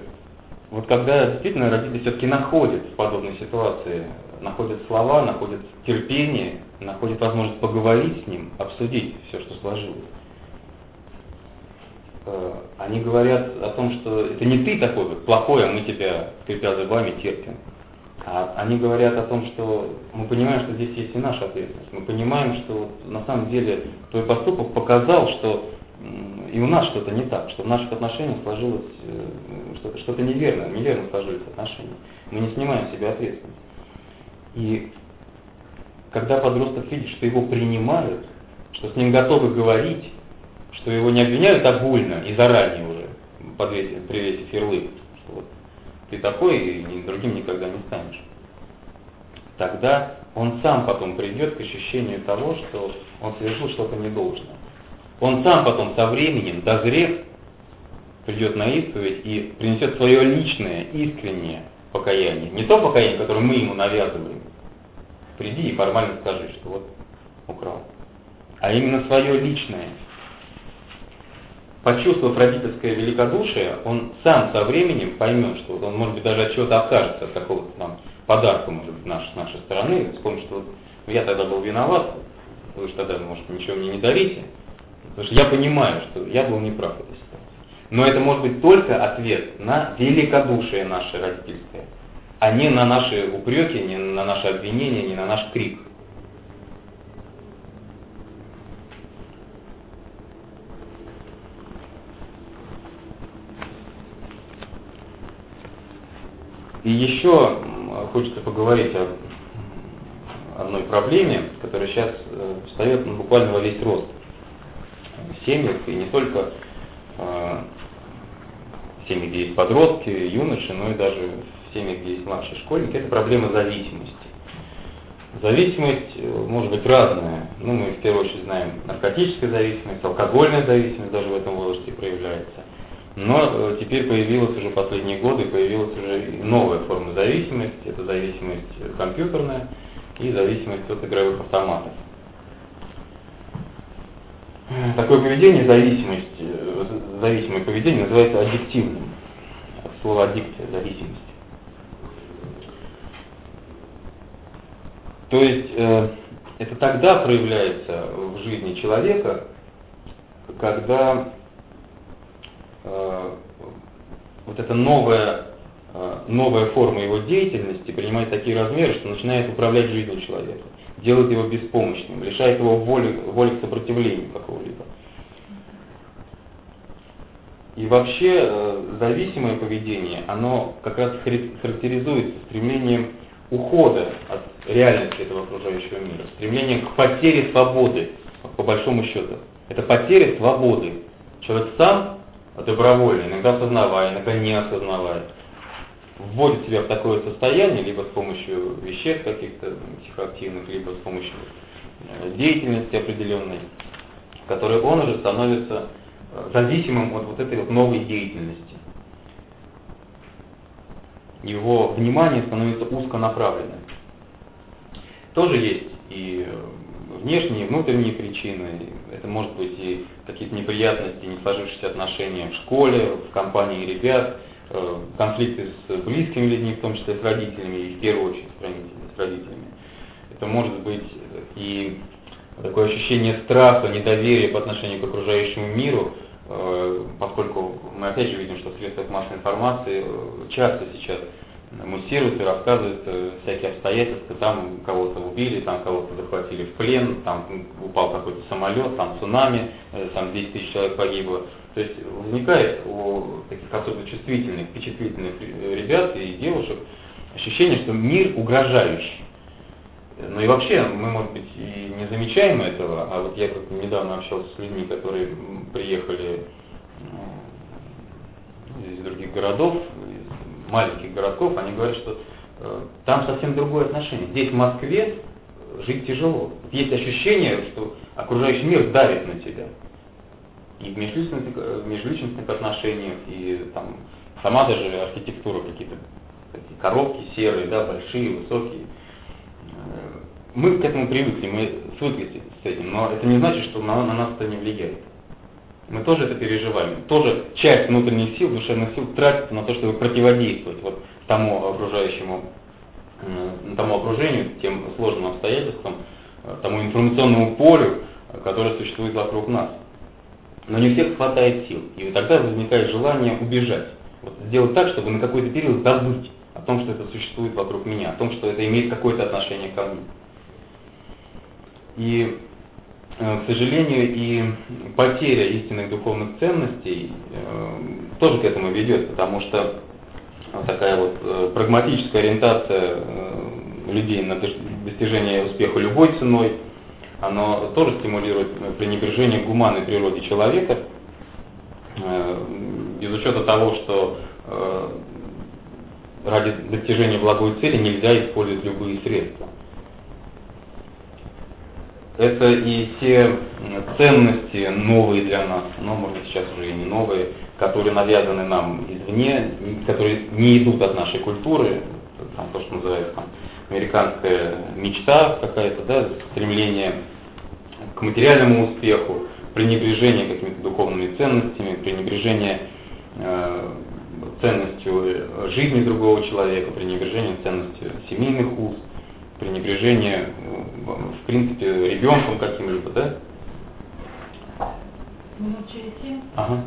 вот когда действительно родители все-таки находят в подобной ситуации, находят слова, находят терпение, находят возможность поговорить с ним, обсудить все, что сложилось, они говорят о том, что это не ты такой плохой, а мы тебя, скрипя зубами, терпим. А они говорят о том, что мы понимаем, что здесь есть и наша ответственность. Мы понимаем, что на самом деле твой поступок показал, что и у нас что-то не так, что в наших отношениях сложилось э, что-то неверно, неверно сложились отношения. Мы не снимаем себя ответственность. И когда подросток видит, что его принимают, что с ним готовы говорить, что его не обвиняют огульно и заранее уже, подвесив, привесив ярлык, что вот ты такой и другим никогда не станешь, тогда он сам потом придет к ощущению того, что он совершил что-то недолжное. Он сам потом со временем, дозрев, придет на исповедь и принесет свое личное, искреннее покаяние. Не то покаяние, которое мы ему навязываем. Приди и формально скажи, что вот украл. А именно свое личное. Почувствовав родительское великодушие, он сам со временем поймет, что он, может быть, даже от чего-то откажется, от какого-то там подарка, может быть, наш, нашей стороны, вспомнит, что вот я тогда был виноват, вы же тогда, может, ничего мне не дарите, Потому что я понимаю, что я был неправ в этой ситуации. Но это может быть только ответ на великодушие наше родительское, а не на наши упреки, не на наши обвинения, не на наш крик. И еще хочется поговорить о одной проблеме, которая сейчас э, встает ну, буквально во весь рост семьях, и не только э, в где есть подростки, юноши, но и даже в семьях, где есть младшие школьники, это проблема зависимости. Зависимость э, может быть разная. Ну, мы в первую очередь знаем наркотическая зависимость, алкогольная зависимость даже в этом возрасте проявляется. Но э, теперь появилась уже последние годы, появилась уже новая форма зависимости, это зависимость компьютерная и зависимость от игровых автоматов. Такое поведение, зависимость, э, зависимое поведение называется аддиктивным. От слова аддикция, зависимость. То есть э, это тогда проявляется в жизни человека, когда э, вот эта новая, э, новая форма его деятельности принимает такие размеры, что начинает управлять жизнью человека делает его беспомощным, лишает его воли, воли к сопротивлению какого-либо. И вообще э, зависимое поведение, оно как раз характеризуется стремлением ухода от реальности этого окружающего мира, стремлением к потере свободы, по большому счету. Это потеря свободы. Человек сам добровольно, иногда осознавая, иногда не осознавая, вводит себя в такое состояние, либо с помощью веществ каких-то психоактивных, либо с помощью э, деятельности определенной, которой он уже становится э, зависимым от вот этой вот новой деятельности. Его внимание становится узконаправленным. Тоже есть и э, внешние, и внутренние причины. Это может быть и какие-то неприятности, не сложившиеся отношения в школе, в компании ребят – Э, конфликты с близкими людьми, в том числе с родителями, и в первую очередь с родителями. Это может быть и такое ощущение страха, недоверия по отношению к окружающему миру, э, поскольку мы опять же видим, что в средствах массовой информации э, часто сейчас муссируют и рассказывают всякие обстоятельства, там кого-то убили, там кого-то захватили в плен, там упал какой-то самолет, там цунами, там 10 тысяч человек погибло. То есть возникает у таких особо чувствительных, впечатлительных ребят и девушек ощущение, что мир угрожающий. Ну и вообще, мы, может быть, и не замечаем этого, а вот я как недавно общался с людьми, которые приехали из других городов, маленьких городков, они говорят, что э, там совсем другое отношение. Здесь, в Москве, жить тяжело. Есть ощущение, что окружающий мир давит на тебя. и в межличностных, в межличностных отношениях, и там сама даже архитектура какие-то такие коробки серые, да, большие, высокие. Э, мы к этому привыкли, мы свыкли с этим, но это не значит, что на, на нас это не влияет. Мы тоже это переживаем. Тоже часть внутренних сил, душевных сил тратится на то, чтобы противодействовать вот тому окружающему, тому окружению, тем сложным обстоятельствам, э, тому информационному полю, которое существует вокруг нас. Но не всех хватает сил. И тогда возникает желание убежать. Вот сделать так, чтобы на какой-то период забыть о том, что это существует вокруг меня, о том, что это имеет какое-то отношение ко мне. И, к сожалению, и потеря истинных духовных ценностей э, тоже к этому ведет, потому что такая вот э, прагматическая ориентация людей на достижение успеха любой ценой, оно тоже стимулирует пренебрежение гуманной природе человека, без учета того, что ради достижения благой цели нельзя использовать любые средства. Это и те ценности новые для нас, но может быть сейчас уже и не новые, которые навязаны нам извне, которые не идут от нашей культуры, там, то, что называется там, американская мечта какая-то, да, стремление к материальному успеху, пренебрежение какими-то духовными ценностями, пренебрежение э, ценностью жизни другого человека, пренебрежение ценностью семейных уз, пренебрежение, в принципе, ребенком каким-либо, да? Минут через семь. Ага.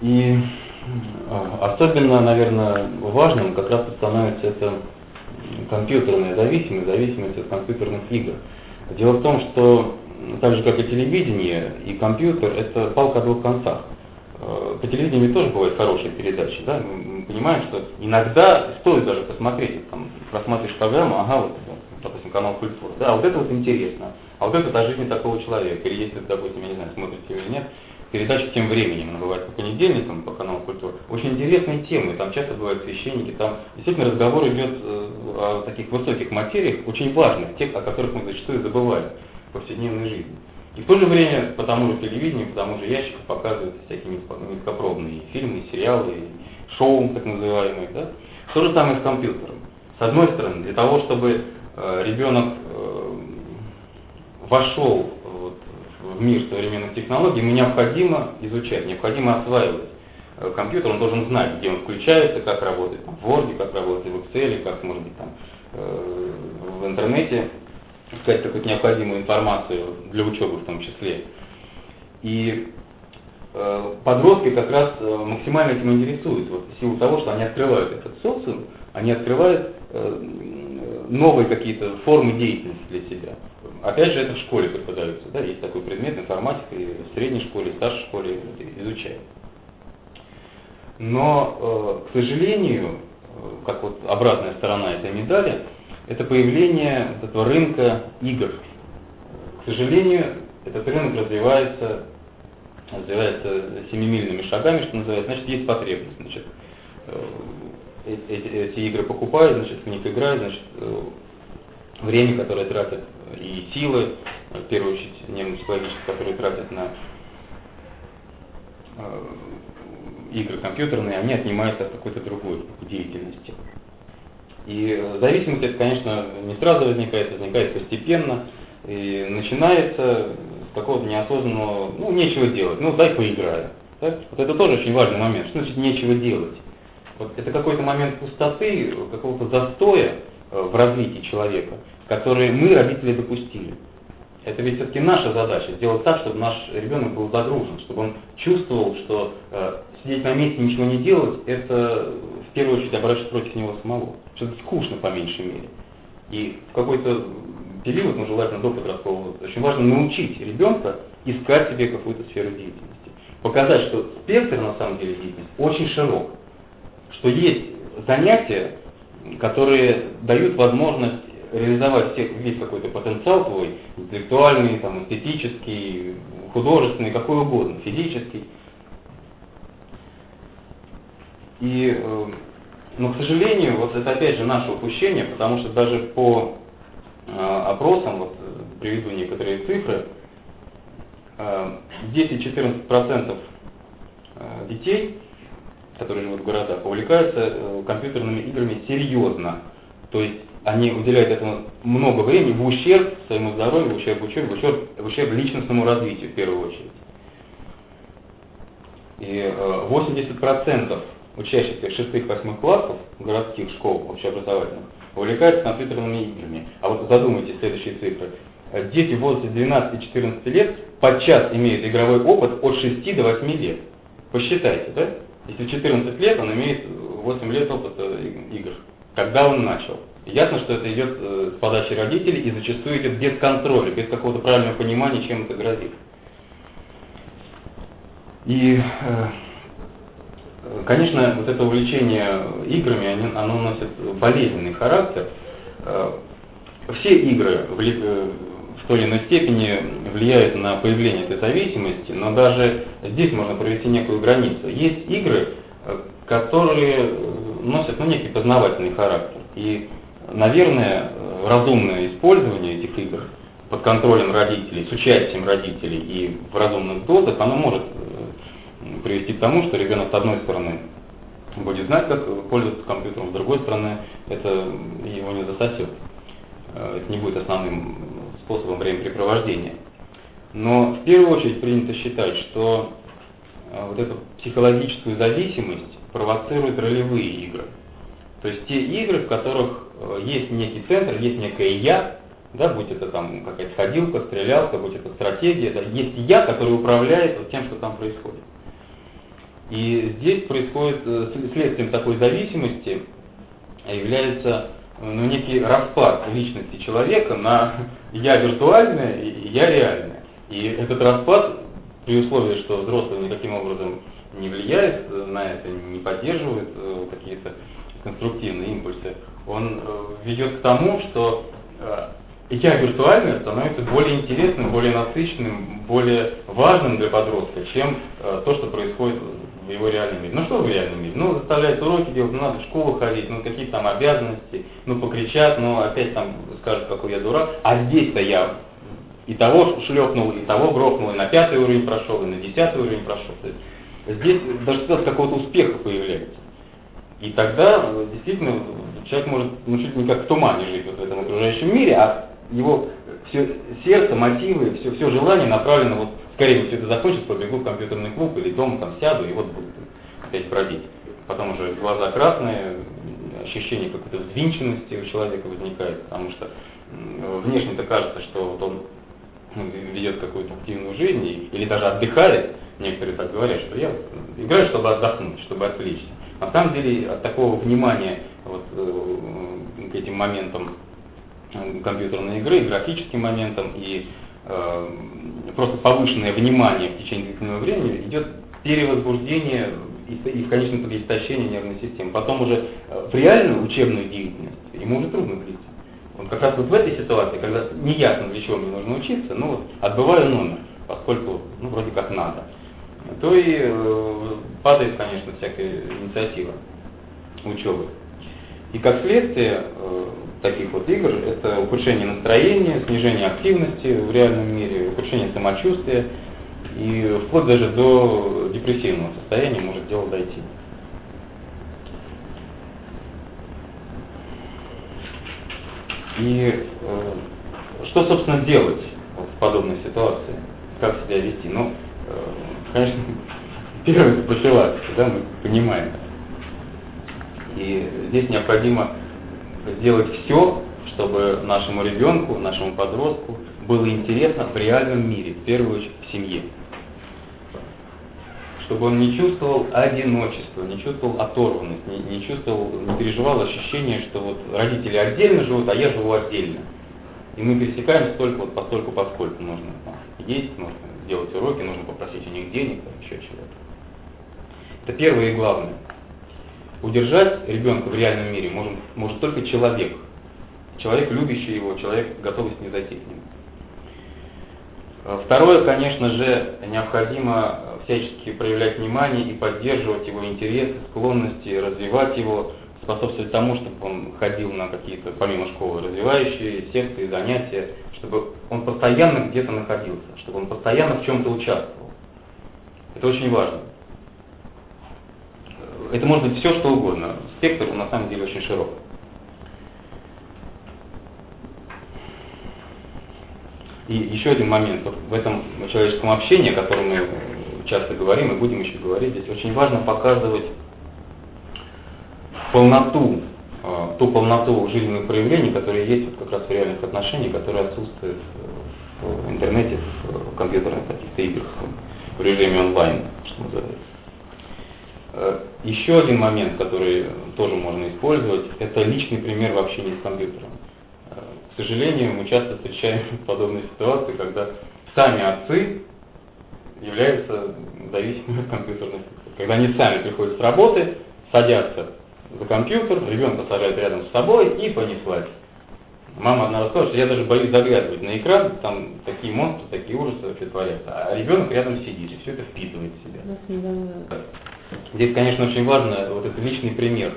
И особенно, наверное, важным как раз становится это компьютерная зависимость, зависимость от компьютерных игр. Дело в том, что так же как и телевидение и компьютер, это палка о двух концах. Э, по телевидению тоже бывают хорошие передачи, да, понимаем, что иногда стоит даже посмотреть, там, просматриваешь программу, ага, вот, допустим, канал культура, да, а вот это вот интересно, а вот это о жизни такого человека, или если, допустим, я не знаю, смотрите или нет, передача «Тем временем», она бывает по понедельникам по каналу «Культура». Очень интересные темы, там часто бывают священники, там действительно разговор идет э, о таких высоких материях, очень важных, тех, о которых мы зачастую забываем в повседневной жизни. И в то же время по тому же телевидению, по тому же ящику показывают всякие низкопробные фильмы, сериалы, шоу так называемые. Да? То же самое с компьютером. С одной стороны, для того, чтобы э, ребенок э, вошел вот, в мир современных технологий, ему необходимо изучать, необходимо осваивать э, компьютер, он должен знать, где он включается, как работает в Word, как работает в Excel, как, может быть, там, э, в интернете искать какую-то необходимую информацию для учебы в том числе. И подростки как раз э, максимально этим интересуются, вот, в силу того, что они открывают этот социум, они открывают э, новые какие-то формы деятельности для себя. Опять же, это в школе преподается, да, есть такой предмет информатика, и в средней школе, и в старшей школе изучают. Но, э, к сожалению, э, как вот обратная сторона этой медали, это появление этого рынка игр. К сожалению, этот рынок развивается, развивается семимильными шагами, что называется, значит, есть потребность. Значит, э, эти, эти игры покупают, значит, в них играют, значит, э, время, которое тратят, и силы, в первую очередь, нервно-психологические, которые тратят на э, игры компьютерные, они отнимаются от какой-то другой деятельности. И зависимость конечно, не сразу возникает, возникает постепенно и начинается какого-то неосознанного, ну, нечего делать, ну, дай поиграю. Так? Вот это тоже очень важный момент. Что значит нечего делать? Вот это какой-то момент пустоты, какого-то застоя э, в развитии человека, который мы, родители, допустили. Это ведь все-таки наша задача, сделать так, чтобы наш ребенок был загружен, чтобы он чувствовал, что э, сидеть на месте и ничего не делать, это в первую очередь обращается против него самого. Что это скучно по меньшей мере. И в какой-то период, ну желательно до подросткового возраста, очень важно научить ребенка искать себе какую-то сферу деятельности. Показать, что спектр на самом деле деятельности очень широк. Что есть занятия, которые дают возможность реализовать все, весь какой-то потенциал твой, интеллектуальный, там, эстетический, художественный, какой угодно, физический. И, э, но, к сожалению, вот это опять же наше упущение, потому что даже по опросам, вот, приведу некоторые цифры, 10-14% детей, которые живут в городах, увлекаются компьютерными играми серьезно. То есть они уделяют этому много времени в ущерб своему здоровью, в ущерб учебе, в ущерб, в ущерб личностному развитию в первую очередь. И 80% учащихся 6-8 классов городских школ общеобразовательных увлекаются компьютерными играми. А вот задумайтесь следующие цифры. Дети в возрасте 12-14 лет подчас имеют игровой опыт от 6 до 8 лет. Посчитайте, да? Если 14 лет, он имеет 8 лет опыта игр. Когда он начал? Ясно, что это идет э, с подачи родителей и зачастую идет без контроля, без какого-то правильного понимания, чем это грозит. И э, Конечно, вот это увлечение играми, оно носит болезненный характер. Э, все игры э, в той или иной степени влияют на появление этой зависимости, но даже здесь можно провести некую границу. Есть игры, э, которые носят ну, некий познавательный характер. И, наверное, разумное использование этих игр под контролем родителей, с участием родителей и в разумных дозах, оно может привести к тому, что ребенок с одной стороны будет знать, как пользоваться компьютером, с другой стороны это его не засосет. Э, это не будет основным способом времяпрепровождения. Но в первую очередь принято считать, что э, вот эту психологическую зависимость провоцируют ролевые игры. То есть те игры, в которых э, есть некий центр, есть некое «я», да, будь это там какая-то ходилка, стрелялка, будь это стратегия, да, есть «я», который управляет вот тем, что там происходит. И здесь происходит, э, следствием такой зависимости является ну, некий распад личности человека на (laughs) «я виртуальное» и «я реальное». И этот распад, при условии, что взрослый никаким образом не влияет на это, не поддерживает э, какие-то конструктивные импульсы, он э, ведет к тому, что я виртуальное становится более интересным, более насыщенным, более важным для подростка, чем то, что происходит его реальном мире. Ну что в реальном мире? Ну, заставляют уроки делать, ну надо в школу ходить, ну какие там обязанности, ну покричат, ну опять там скажут, какой я дурак. А здесь-то я и того шлепнул, и того грохнул, и на пятый уровень прошел, и на десятый уровень прошел. То есть здесь даже сказать, какого-то успеха появляется. И тогда э, действительно человек может ну, чуть не как в тумане жить вот в этом окружающем мире, а его все сердце, мотивы, все, все желание направлено вот скорее все это закончится, побегу в компьютерный клуб или дома там сяду и вот буду опять бродить. Потом уже глаза красные, ощущение какой-то взвинченности у человека возникает, потому что внешне-то кажется, что вот он ну, ведет какую-то активную жизнь или даже отдыхает, некоторые так говорят, что я играю, чтобы отдохнуть, чтобы отвлечься. На самом деле от такого внимания вот, э, к этим моментам э, компьютерной игры, графическим моментам и э, просто повышенное внимание в течение длительного времени идет перевозбуждение и, и в конечном итоге истощение нервной системы. Потом уже э, в реальную учебную деятельность ему уже трудно влиться. Вот как раз вот в этой ситуации, когда неясно для чего мне нужно учиться, ну вот отбываю номер, поскольку ну вроде как надо, то и э, падает, конечно, всякая инициатива учебы. И как следствие э, таких вот игр это ухудшение настроения, снижение активности в реальном мире, ухудшение самочувствия и вплоть даже до депрессивного состояния может дело дойти. И э, что, собственно, делать в подобной ситуации? Как себя вести? Ну, э, конечно, (laughs) первое профилактика, да, мы понимаем. И здесь необходимо сделать все, чтобы нашему ребенку, нашему подростку было интересно в реальном мире, в первую очередь в семье. Чтобы он не чувствовал одиночества, не чувствовал оторванность, не, не чувствовал, не переживал ощущение, что вот родители отдельно живут, а я живу отдельно. И мы пересекаемся только вот постольку, поскольку нужно есть, нужно делать уроки, нужно попросить у них денег, еще чего-то. Это первое и главное. Удержать ребенка в реальном мире может, может только человек. Человек, любящий его, человек, готовый снизойти к нему. А второе, конечно же, необходимо всячески проявлять внимание и поддерживать его интересы, склонности, развивать его, способствовать тому, чтобы он ходил на какие-то, помимо школы, развивающие секции, занятия, чтобы он постоянно где-то находился, чтобы он постоянно в чем-то участвовал. Это очень важно. Это может быть все, что угодно. Спектр на самом деле очень широк. И еще один момент. В этом человеческом общении, о котором мы часто говорим и будем еще говорить, здесь очень важно показывать полноту, а, ту полноту жизненных проявлений, которые есть вот как раз в реальных отношениях, которые отсутствуют в интернете, в компьютерных каких-то играх, в режиме онлайн, что называется. Э, еще один момент, который тоже можно использовать, это личный пример в общении с компьютером. Э, к сожалению, мы часто встречаем (laughs) подобные ситуации, когда сами отцы являются зависимыми от компьютерных. Когда они сами приходят с работы, садятся за компьютер, ребенка сажают рядом с собой и понеслась. Мама одна рассказала, что я даже боюсь заглядывать на экран, там такие монстры, такие ужасы вообще творятся. А ребенок рядом сидит и все это впитывает в себя. Здесь, конечно, очень важно вот этот личный пример.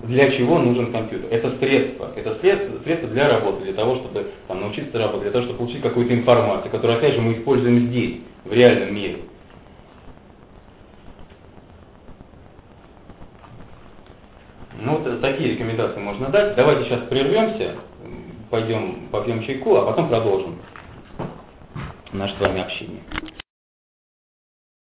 Для чего нужен компьютер? Это средство. Это средство, средство для работы, для того, чтобы там, научиться работать, для того, чтобы получить какую-то информацию, которую, опять же, мы используем здесь, в реальном мире. Ну, вот такие рекомендации можно дать. Давайте сейчас прервемся, пойдем попьем чайку, а потом продолжим наше с вами общение.